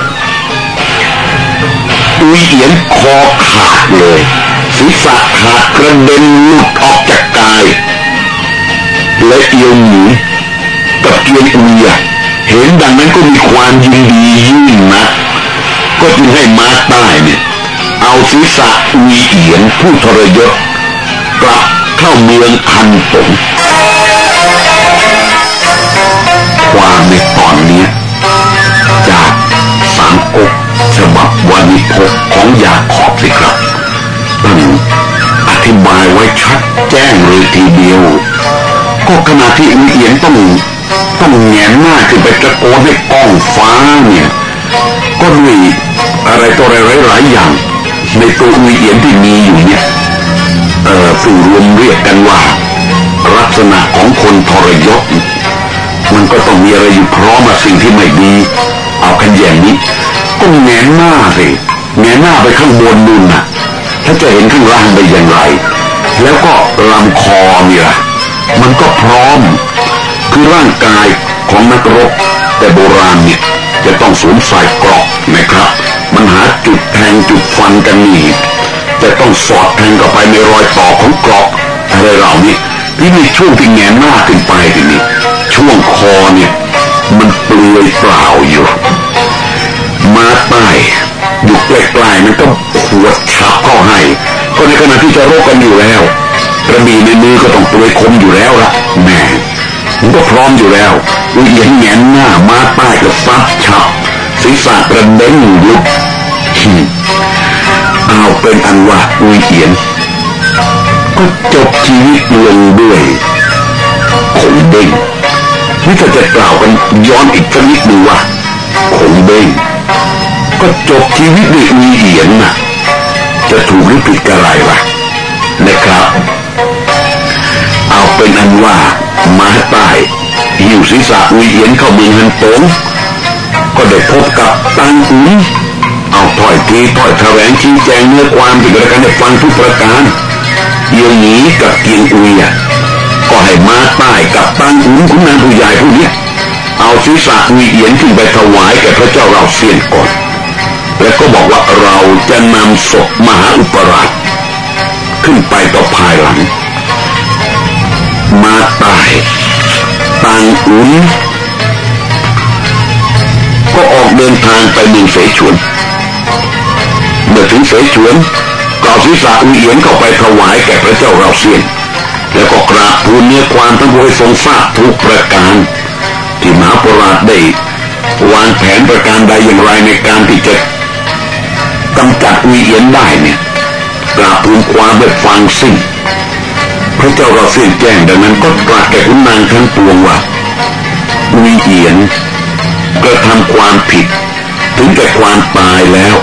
ตุยเอียนคอขาดเลยศีรษะขาดกระเด็นหลุดออกจากกาย และเอียวหนีกับเกียนอุยเห็นดังนั้นก็มีความยินดียิ่งนักก็จึงให้มาใต้เนี่ยเอาศีรษะมีเอียนผู้ทรยศกลับเข้าเมืองพันตงความในตอนนี้จากสามก๊กฉบับวานิพกของยาขอบสิครับท่านอธิบายไว้ชัดแจ้งเลยทีเดียว ก็ขณะที่มีเอียนต้องต้องแงนหน้าขึ้นไปตะโกนให้กล้องฟ้าเนี่ย ก็ด้วยอะไรตัวอะไรหลายอย่าง ในตัวอุเอียนที่มีอยู่เนี่ยเอ่อซึ่รวมเรียกกันว่า ลักษณะของคนทรยศมันก็ต้องมีอะไรอยู่พร้อมมาสิ่งที่ไม่ดี เอากันอย่างนี้ก็แงนหน้าสิแงนหน้าไปข้างบนนู่นน่ะ ถ้าจะเห็นข้างล่างไปอย่างไร แล้วก็ลำคอเนี่ย มันก็พร้อม คือร่างกายของนักรบ แต่โบราณเนี่ยจะต้องสวมใส่เกรอกนะครับ มันหาจุดแทงจุดฟันกันนี่จะต้องสอดแทงเข้าไปในรอยต่อของเกรอกอะไรเหล่านี้ที่มีช่วงที่แงนหน้าขึ้นไปทีนี้ช่วงคอเนี่ยมันเปลือยเปล่าอยู่มาใต้อยู่ใกล้ๆมันก็ขวดฉับเข้าให้ก็ในขณะที่จะโรคกันอยู่แล้ว กระบี่ในมือก็ต้องเปลือยคมอยู่แล้วละแม่มันก็พร้อมอยู่แล้วอุเอียนแงนหน้ามาใต้ก็ซัดฉับศีรษะกระเด็นลุกเอาเป็นอันว่าอุเอียนก็จบชีวิตลงด้วยขงเด้งนี่ถ้าจะกล่าวกันย้อนอีกสักนิดดูว่าขงเด้งก็จบชีวิตด้วยอุเอียนนะจะถูกหรือผิดกระไรล่ะนะครับ เอาเป็นอันว่ามาใต้หิวศีรษะอุยเอียนเข้าเมืองฮันโตงก็ได้พบกับตังอุ๋งเอาถ้อยทีถ้อยแถลงชี้แจงเนื้อความที่กระกันได้ฟังทุกประการเยี่ยงนี้กับเกียงอุยก็ให้มาใต้กับตังอุ๋งคุณนางผู้ใหญ่ผู้นี้เอาศีรษะอุยเอียนขึ้นไปถวายแก่พระเจ้าเราเซียนก่อน แล้วก็บอกว่าเราจะนำศพมหาอุปราชขึ้นไปต่อภายหลัง ตางอุนก็ออกเดินทางไปเมืองเสฉวนเมื่อถึงเสฉวนกล่าวศีรษะอุเอียนเข้าไปถวายแก่พระเจ้าเราเซียน แล้วก็กราบทูลเนื้อความทั้งหมดทรงทราบทุกประการ ที่มหาปราชได้วางแผนประการใดอย่างไรในการที่จะกำจัดอุเอียนได้เนี่ยกราบทูลความไปฟังสิ้น พระเจ้าเราเสียนแจ้งดังนั้นก็ตรัสแก่คุณนางทั้งปวงว่าอุเอียนกระทำความผิด ถึงแก่ความตายแล้ว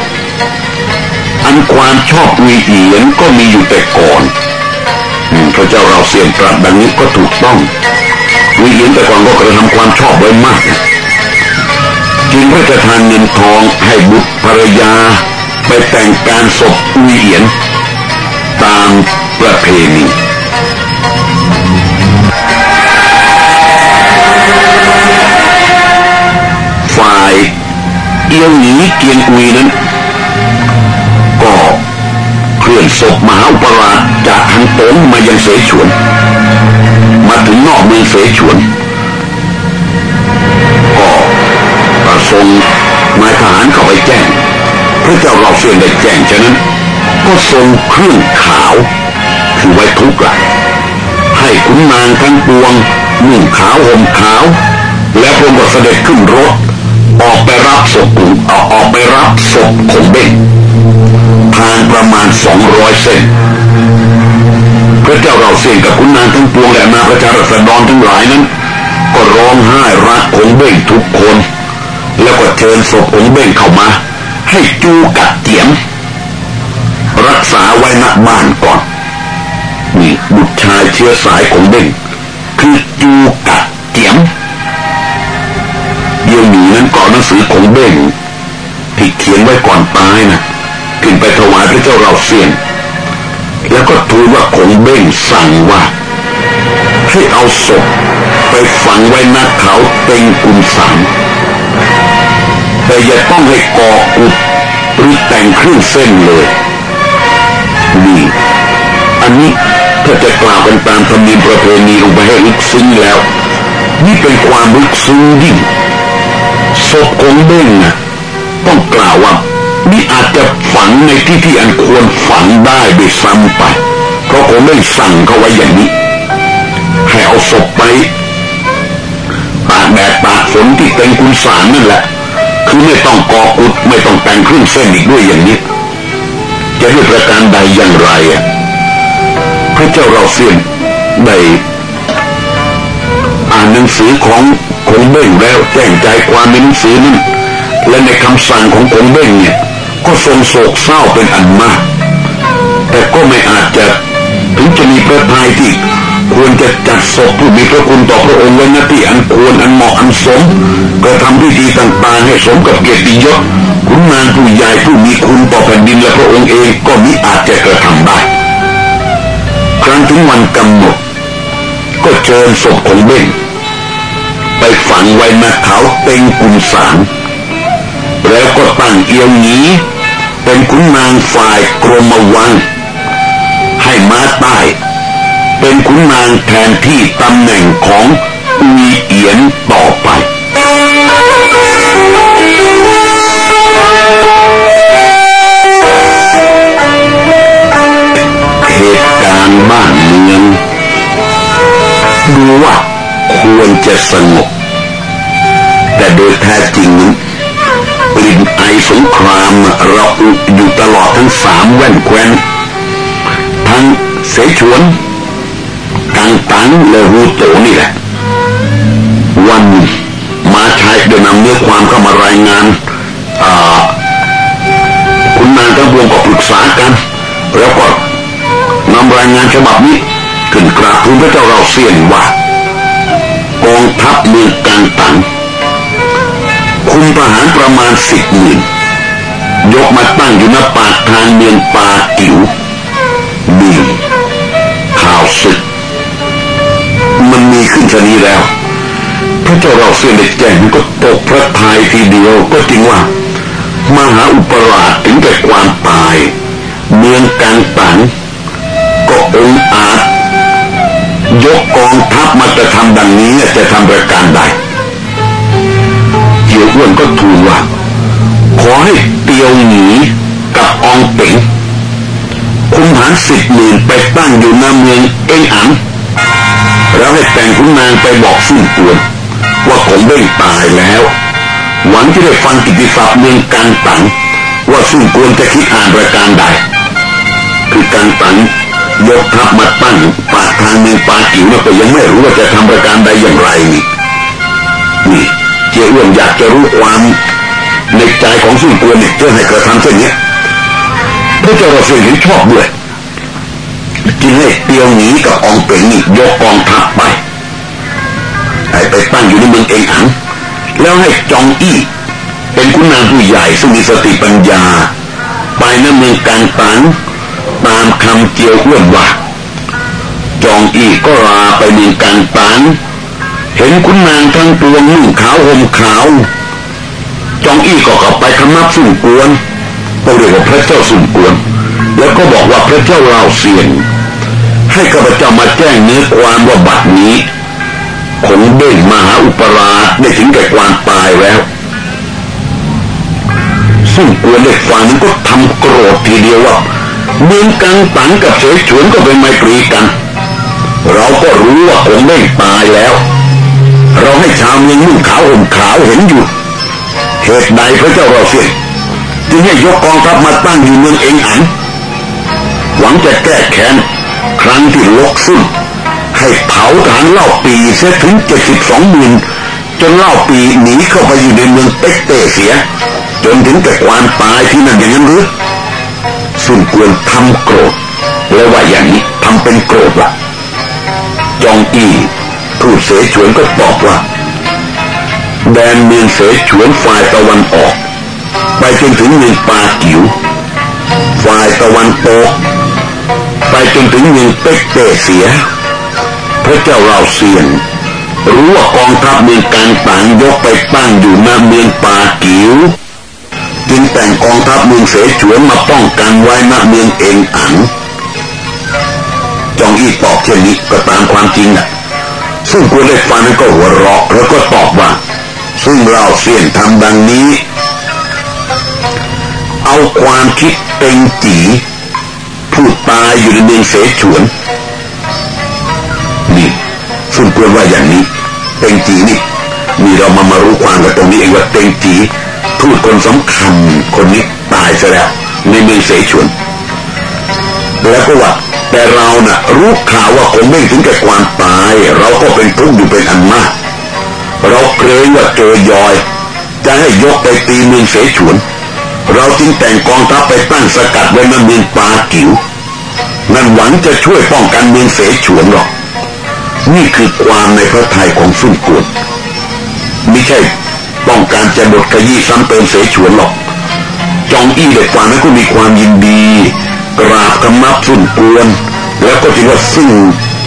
อันความชอบอุเอียนก็มีอยู่แต่ก่อนพระเจ้าเราเสียนตรัสดังนี้ก็ถูกต้องอุเอียนแต่ก่อนก็กระทำความชอบไว้มากจึงพระราทานเงินทองให้บุตรภรรยา ไปแต่งการศพอุเอียน ตามประเพณี เอียวหนีเกียงอุยนั้น ก็เคลื่อนศพมหาอุปราชจากทางตงมายังเสฉวน มาถึงนอกเมืองเสฉวน ก็ประสงค์นายทหารเข้าไปแจ้ง พระเจ้าเราเสียนได้แจ้งฉะนั้น ก็ทรงเครื่องขาวคือไว้ทุกข์ละให้ขุนนางทั้งปวงนุ่งขาวห่มขาว และพระองค์ก็เสด็จขึ้นรถ ออกไปรับศพขุนออกไปรับศพขงเบ้งทางประมาณสองร้อยเส้นพระเจ้าเราเสียงกับขุนนางทั้งปวงและนาประชารัษฎรทั้งหลายนั้น ก็ร้องไห้รักขงเบ้งทุกคน แล้วก็เชิญศพขงเบ้งเข้ามา ให้จูกัดเตียม รักษาไว้ณบ้านก่อนนี่บุตรชายเชื้อสายของเบ้งคือจูกัดเตียม เดี๋ยวนี้นั้นก่อนหนังสือของเบ้งที่เขียนไว้ก่อนตายนะขึ้นไปถวายพระเจ้าเราเสียน แล้วก็ทูลว่าของเบ้งสั่งว่าให้เอาศพไปฝังไว้นักเขาเต็งกุนสังแต่อย่าต้องให้ก่อกุดหรือแต่งเครื่องเส้นเลย นี่ อันนี้ถ้าจะกล่าวกันตามธรรมเนียมประเพณีลงไปให้ลึกซึ้งแล้ว นี่เป็นความลึกซึ้งยิ่ง ศพของเบ้งนะต้องกล่าวว่านี่อาจจะฝังในที่ที่อันควรฝังได้โดยซ้ำไป เพราะคงไม่สั่งเขาไว้อย่างนี้ ให้เอาศพไปตากแดดตากฝนที่เป็นกุญสารนั่นแหละ คือไม่ต้องกอกุดไม่ต้องแต่งเครื่องเส้นอีกด้วยอย่างนี้ จะด้วยประการใดอย่างไรอะพระเจ้าเราเสียนได้อ่านหนังสือของคงเบ้งแล้วแจ้งใจความในหนังสือนั้นและในคำสั่งของคงเบ้งเนี่ยก็ทรงโศกเศร้าเป็นอันมาก แต่ก็ไม่อาจจะถึงจะมีพระทัยที่ควรจะจัดศพผู้มีพระคุณต่อพระองค์ไว้ณที่อันควรอันเหมาะอันสมกระทำพิธีต่างๆให้สมกับเกียรติยศขุนนางผู้ใหญ่ผู้มีคุณต่อแผ่นดินและพระองค์เองก็มิอาจจะกระทำได้ ครั้นถึงวันกำหนดก็เชิญศพของเบ้ง ไปฝังไว้ณเขาเต็งกุนสารแล้วก็ตั้งเอียวหนีเป็นขุนนางฝ่ายกรมวัง ให้มาใต้ เป็นขุนนางแทนที่ตำแหน่งของอุยเอียนต่อไปเหตุการณ์บ้านเมืองดูว่าควรจะสงบ ฉวนกังตังและรูโตนี่แหละ วันมาใช้เดินนำเนื้อความเข้ามารายงานคุณนางทั้งวงก็ปรึกษากัน แล้วก็นำรายงานฉบับนี้ขึ้นกราบทูลพระเจ้าเราเสียนว่ากองทัพเมืองกังตังคุมทหารประมาณสิบหมื่นยกมาตั้งอยู่หน้าปากทางเมืองปากิ๋วมีข่าว ศึก มันมีขึ้นชนี้แล้ว พระเจ้าเราเสียนเด็กแจ้งก็ตกพระทัยทีเดียวก็จริงว่ามหาอุปราชถึงแก่ความตาย เมืองกลางตังก็องอาจยกกองทัพมาจะทำดังนี้จะทำประการใดเจียวอ้วนก็ทูลว่าขอให้เตียวหนีกับอองเป๋ง คุมหารสิบหมื่นไปตั้งอยู่หน้าเมืองเอ็งอังแล้วให้แต่งคุณนางไปบอกสุ่นกวนว่าผมเบ้งตายแล้ว หวังที่ได้ฟังกิติศัพท์เมืองกันตังว่าสุ่นกวนจะคิดอ่านประการใด คือกันตังยกทัพมาตั้งปากทางเมืองปากิ๋วเนี่ยก็ยังไม่รู้ว่าจะทำประการใดอย่างไรนี่นี่เจ้าอ้วนอยากจะรู้ความในใจของสุ่นกวนเนี่ยจะให้กระทำเช่นนี้ พระเจ้าราเสียเห็นชอบด้วยจึงให้เตียวหนีกับองเป๋งนี่ยกกองทัพไปให้ไปตั้งอยู่ในเมืองเองอังแล้วให้จองอี้ เป็นคุณนางผู้ใหญ่ซึ่งมีสติปัญญา ไปในเมืองกลางตังตามคำเจียวอ้วนว่า จองอี้ก็ลาไปเมืองกลางตังเห็นคุณนางทั้งปวงนุ่งขาวห่มขาว จองอี้ก็กลับไปคำนับสุ่มกวน ก็เรียกว่าพระเจ้าสุ่มกวนแล้วก็บอกว่าพระเจ้าเราเสียง ให้ข้าพเจ้ามาแจ้งเนื้อความว่าบัดนี้คงเบ่งมหาอุปราชได้ถึงแก่ความตายแล้วซึ่งกวนเด็กฟังนั้นก็ทำโกรธทีเดียวว่าเมืองกังตังกับเสฉวนก็เป็นไมตรีกัน เราก็รู้ว่าคงเบ่งตายแล้ว เราให้ชาวเมืองนุ่งขาวห่มขาวเห็นอยู่เหตุใดพระเจ้าเราเสียง จึงให้ยกกองทัพมาตั้งอยู่เมืองเองอัน หวังจะแก้แค้นครั้งที่ลกซุ่มให้เผาทหารเล่าปีเสียถึงเจ็ดสิบสองหมื่นจนเล่าปีหนีเข้าไปอยู่ในเมืองเต็กเตเสีย จนถึงแต่ความตายที่นั่นอย่างนั้นหรือสุนกวนทำโกรธแล้วว่าอย่างนี้ทำเป็นโกรธละจองอีทูตเสฉวนก็ตอบว่า แดนเมืองเสฉวนฝ่ายตะวันออก ไปจนถึงเมืองปากิ๋วฝ่ายตะวันตก ไปจนถึงเมืองเต็กเตเสีย พระเจ้าเราเซียน รู้ว่ากองทัพเมืองการต่างยกไปตั้งอยู่หน้าเมืองปากิ๋วจึงแต่งกองทัพเมืองเสฉวนมาป้องกันไว้ณเมืองเองอังจองอี้ตอบเช่นนี้ก็ตามความจริงอะซึ่งกูได้ฟังนั้นก็หัวเราะแล้วก็ตอบว่า ซึ่งเราเสี่ยนทำดังนี้ เอาความคิดเป็นจีผู้ตายอยู่ในเมืองเสฉวน นี่ซึ่งควรว่าอย่างนี้เป็นจีนี่มีเรามามารู้ความกันตรงนี้เองว่าเป็นจีทูตคนสำคัญคนนี้ตายซะแล้วในเมืองเสฉวน แล้วก็ว่าแต่เรานะ่ะรู้ข่าวว่าคงไม่ถึงแก่ความตาย เราก็เป็นทุกข์อยู่เป็นอันมาก เราเกรงว่าเจอยอย จะให้ยกไปตีเมืองเสฉวน เราจึงแต่งกองทัพไปตั้งสกัดไว้ในเมืองปากิ๋วนั่นหวังจะช่วยป้องกันเมืองเสฉวนหรอก นี่คือความในพระทัยของสุนกวนไม่ใช่ต้องการจะบดขยี้ซ้ำเติมเสฉวนหรอก จองอี้เด็กฟังนั้นก็มีความยินดี กราบคำนับสุนกวน แล้วก็จึงว่าซึ่ง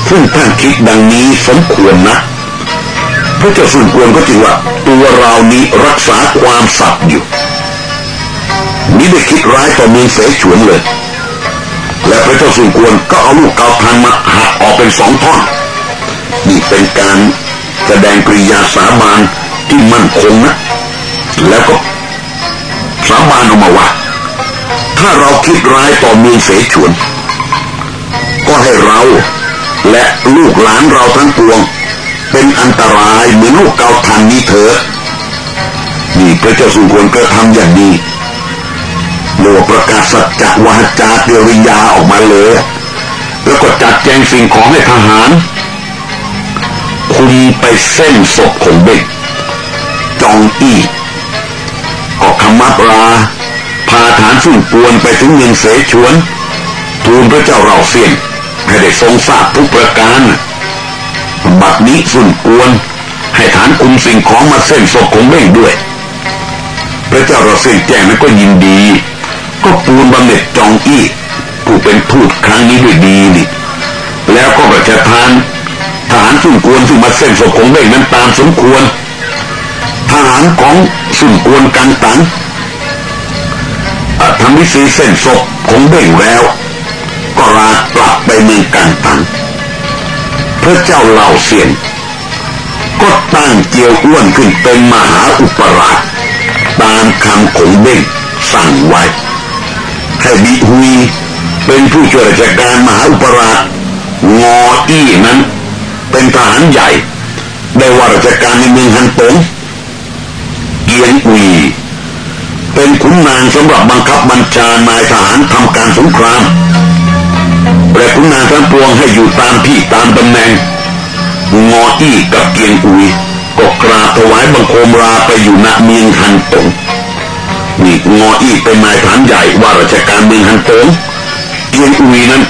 ซึ่งท่านคิดดังนี้สมควรนะพระเจ้าสุนกวนก็จึงว่าตัวเรานี้รักษาความสัตย์อยู่ มิได้คิดร้ายต่อเมืองเสฉวนเลย และพระเจ้าสุนกวนก็เอาลูกเกาทันมาหักออกเป็นสองท่อนนี่เป็นการแสดงกริยาสาบานที่มั่นคงนะ แล้วก็สาบานออกมาว่า ถ้าเราคิดร้ายต่อเมืองเสฉวน ก็ให้เราและลูกหลานเราทั้งปวง เป็นอันตรายเหมือนลูกเกาทันนี้เถอะนี่พระเจ้าสุนควรกระทำอย่างนี้ โลประกาศสัจจะวาจาเดริยาออกมาเลย แล้วก็จัดแจงสิ่งของให้ทหาร คุมไปเส้นศพของเบกจองอี้ก็คมับราพาฐานสุ่นปวนไปถึงเมืองเสฉวน ทูลพระเจ้าเราเสียนให้ได้ทรงทราบทุกประการบัดนี้สุ่นปวน ให้ฐานคุมสิ่งของมาเส้นศพของเบ่งด้วย พระเจ้าเราเสียนแจ้งนั้นก็ยินดี ก็ปูนบำเหน็จจองอี้ผู้เป็นทูตครั้งนี้ด้วยดีนี่แล้วก็ประชาทานทหารสุนกวนซึ่งมาเส้นศพของเบ่งนั้นตามสมควร ทหารของสุนกวนกันตังทำวิธีเส้นศพของเบ่งแล้ว ก็ลากลับไปเมืองกันตังพระเจ้าเหล่าเสียนก็ตั้งเจียวอ้วนขึ้นเป็นมหาอุปราชตามคำของเบ่งสั่งไว้ ให้บิฮุยเป็นผู้ช่วยราชการมหาอุปราชงออี้นั้น เป็นทหารใหญ่ ได้ว่าราชการในเมืองฮันตงเกียงอุยเป็นขุนนางสำหรับบังคับบัญชานายทหารทำการสงครามและขุนนางทั้งปวงให้อยู่ตามที่ตามตำแหน่งงออี้กับเกียงอุยก็กราบถวายบังคมราไปอยู่ณเมืองฮันตง นี่งออีเป็นนายทหารใหญ่ว่าราชการเมืองฮันตงเกียงอุยนั้น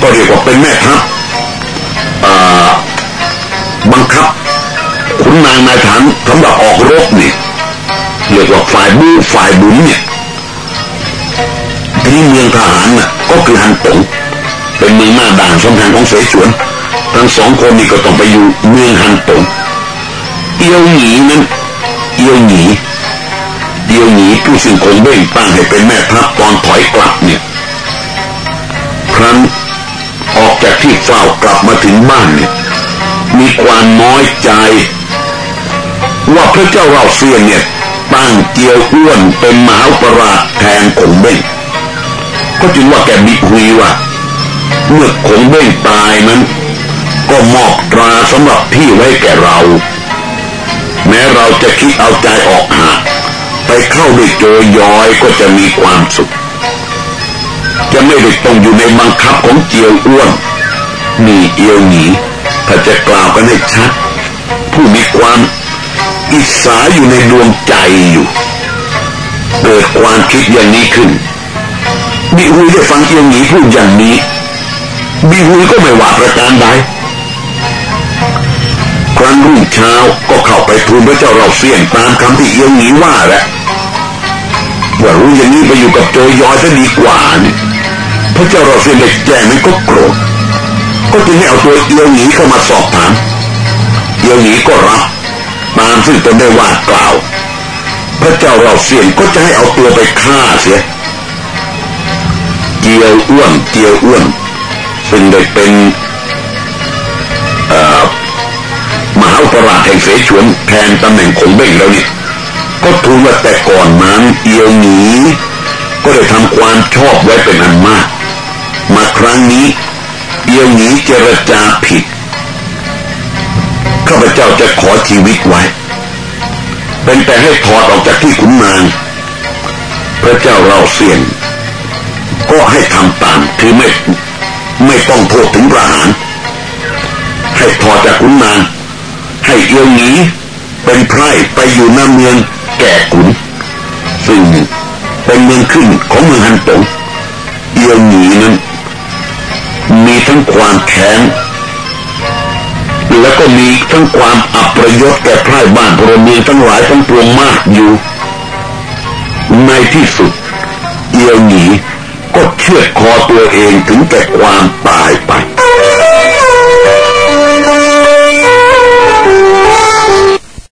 ก็เรียกว่าเป็นแม่ทัพบังคับขุนนางนายฐานสำหรับออกรบนี่เรียกว่าฝ่ายบูฝ่ายบุญเนี่ยที่เมืองทหารน่ะก็คือฮันตงเป็นเมืองหน้าด่านสำคัญของเสฉวน ทั้งสองคนนี่ก็ต้องไปอยู่เมืองฮันตงเอียวหนีนั้นเอียวหนี เดียวหนีผู้ซึ่งคงเบ่งตั้งให้เป็นแม่ทัพตอนถอยกลับเนี่ย ครั้นออกจากที่เฝ้ากลับมาถึงบ้านเนี่ย มีความน้อยใจ ว่าพระเจ้าเราเซียนเนี่ยตั้งเจียวอ้วนเป็นมหาปราชแทนคงเบ่ง ก็จึงว่าแกบิคุยว่าเมื่อคงเบ่งตายนั้นก็มอบตราสำหรับที่ไว้แก่เรา แม้เราจะคิดเอาใจออกหา เข้าด้วยโจยยอยก็จะมีความสุข จะไม่ได้ต้องอยู่ในบังคับของเจียวอ้วนมีเอียวหนีถ้าจะกล่าวกันให้ชัด ผู้มีความอิสาอยู่ในดวงใจอยู่ เกิดความคิดอย่างนี้ขึ้นบิฮุยได้ฟังเอียวหนีพูดอย่างนี้บิฮุยก็ไม่หว่าประการใดครั้นรุ่งเช้าก็เข้าไปทูลพระเจ้าเราเสี่ยนตามคำที่เอียวหนีว่าแหละ ว่ารู้อย่างนี้ไปอยู่กับโจยอยจะดีกว่านี่พระเจ้าราเสียนเด็กแจงนั้นก็โกรธก็จึงให้เอาตัวเอียวหนีเข้ามาสอบถามเอียวหนีก็รับตามซึ่งตนได้ว่ากล่าว พระเจ้าเราเสียนก็จะให้เอาตัวไปฆ่าเสียเจียวอ้วนเจียวอ้วนซึ่งได้เป็นมหาอุปราชแห่งเสฉวนแทนตำแหน่งคงเบ่งแล้วนี่ ก็ทูลว่าแต่ก่อนนั้นเอียวหนีก็ได้ทำความชอบไว้เป็นอันมาก มาครั้งนี้เอียวหนีเจรจาผิดข้าพเจ้าจะขอชีวิตไว้ เป็นแต่ให้ถอดออกจากที่ขุนนาง พระเจ้าเราเสี่ยนก็ให้ทำตามคือไม่ไม่ต้องโทษถึงประหารให้ถอดจากขุนนาง ให้เอียวหนีเป็นไพร่ไปอยู่หน้าเมือง แก่ขุนซึ่งเป็นเมืองขึ้นของเมืองฮันตงเอียวหนีนั้นมีทั้งความแค้นแล้วก็มีทั้งความอับประยศแก่ไพร่บ้านพลเมืองทั้งหลายทั้งปวงมากอยู่ ในที่สุด เอียวหนีก็เชือดคอตัวเองถึงแก่ความตายไป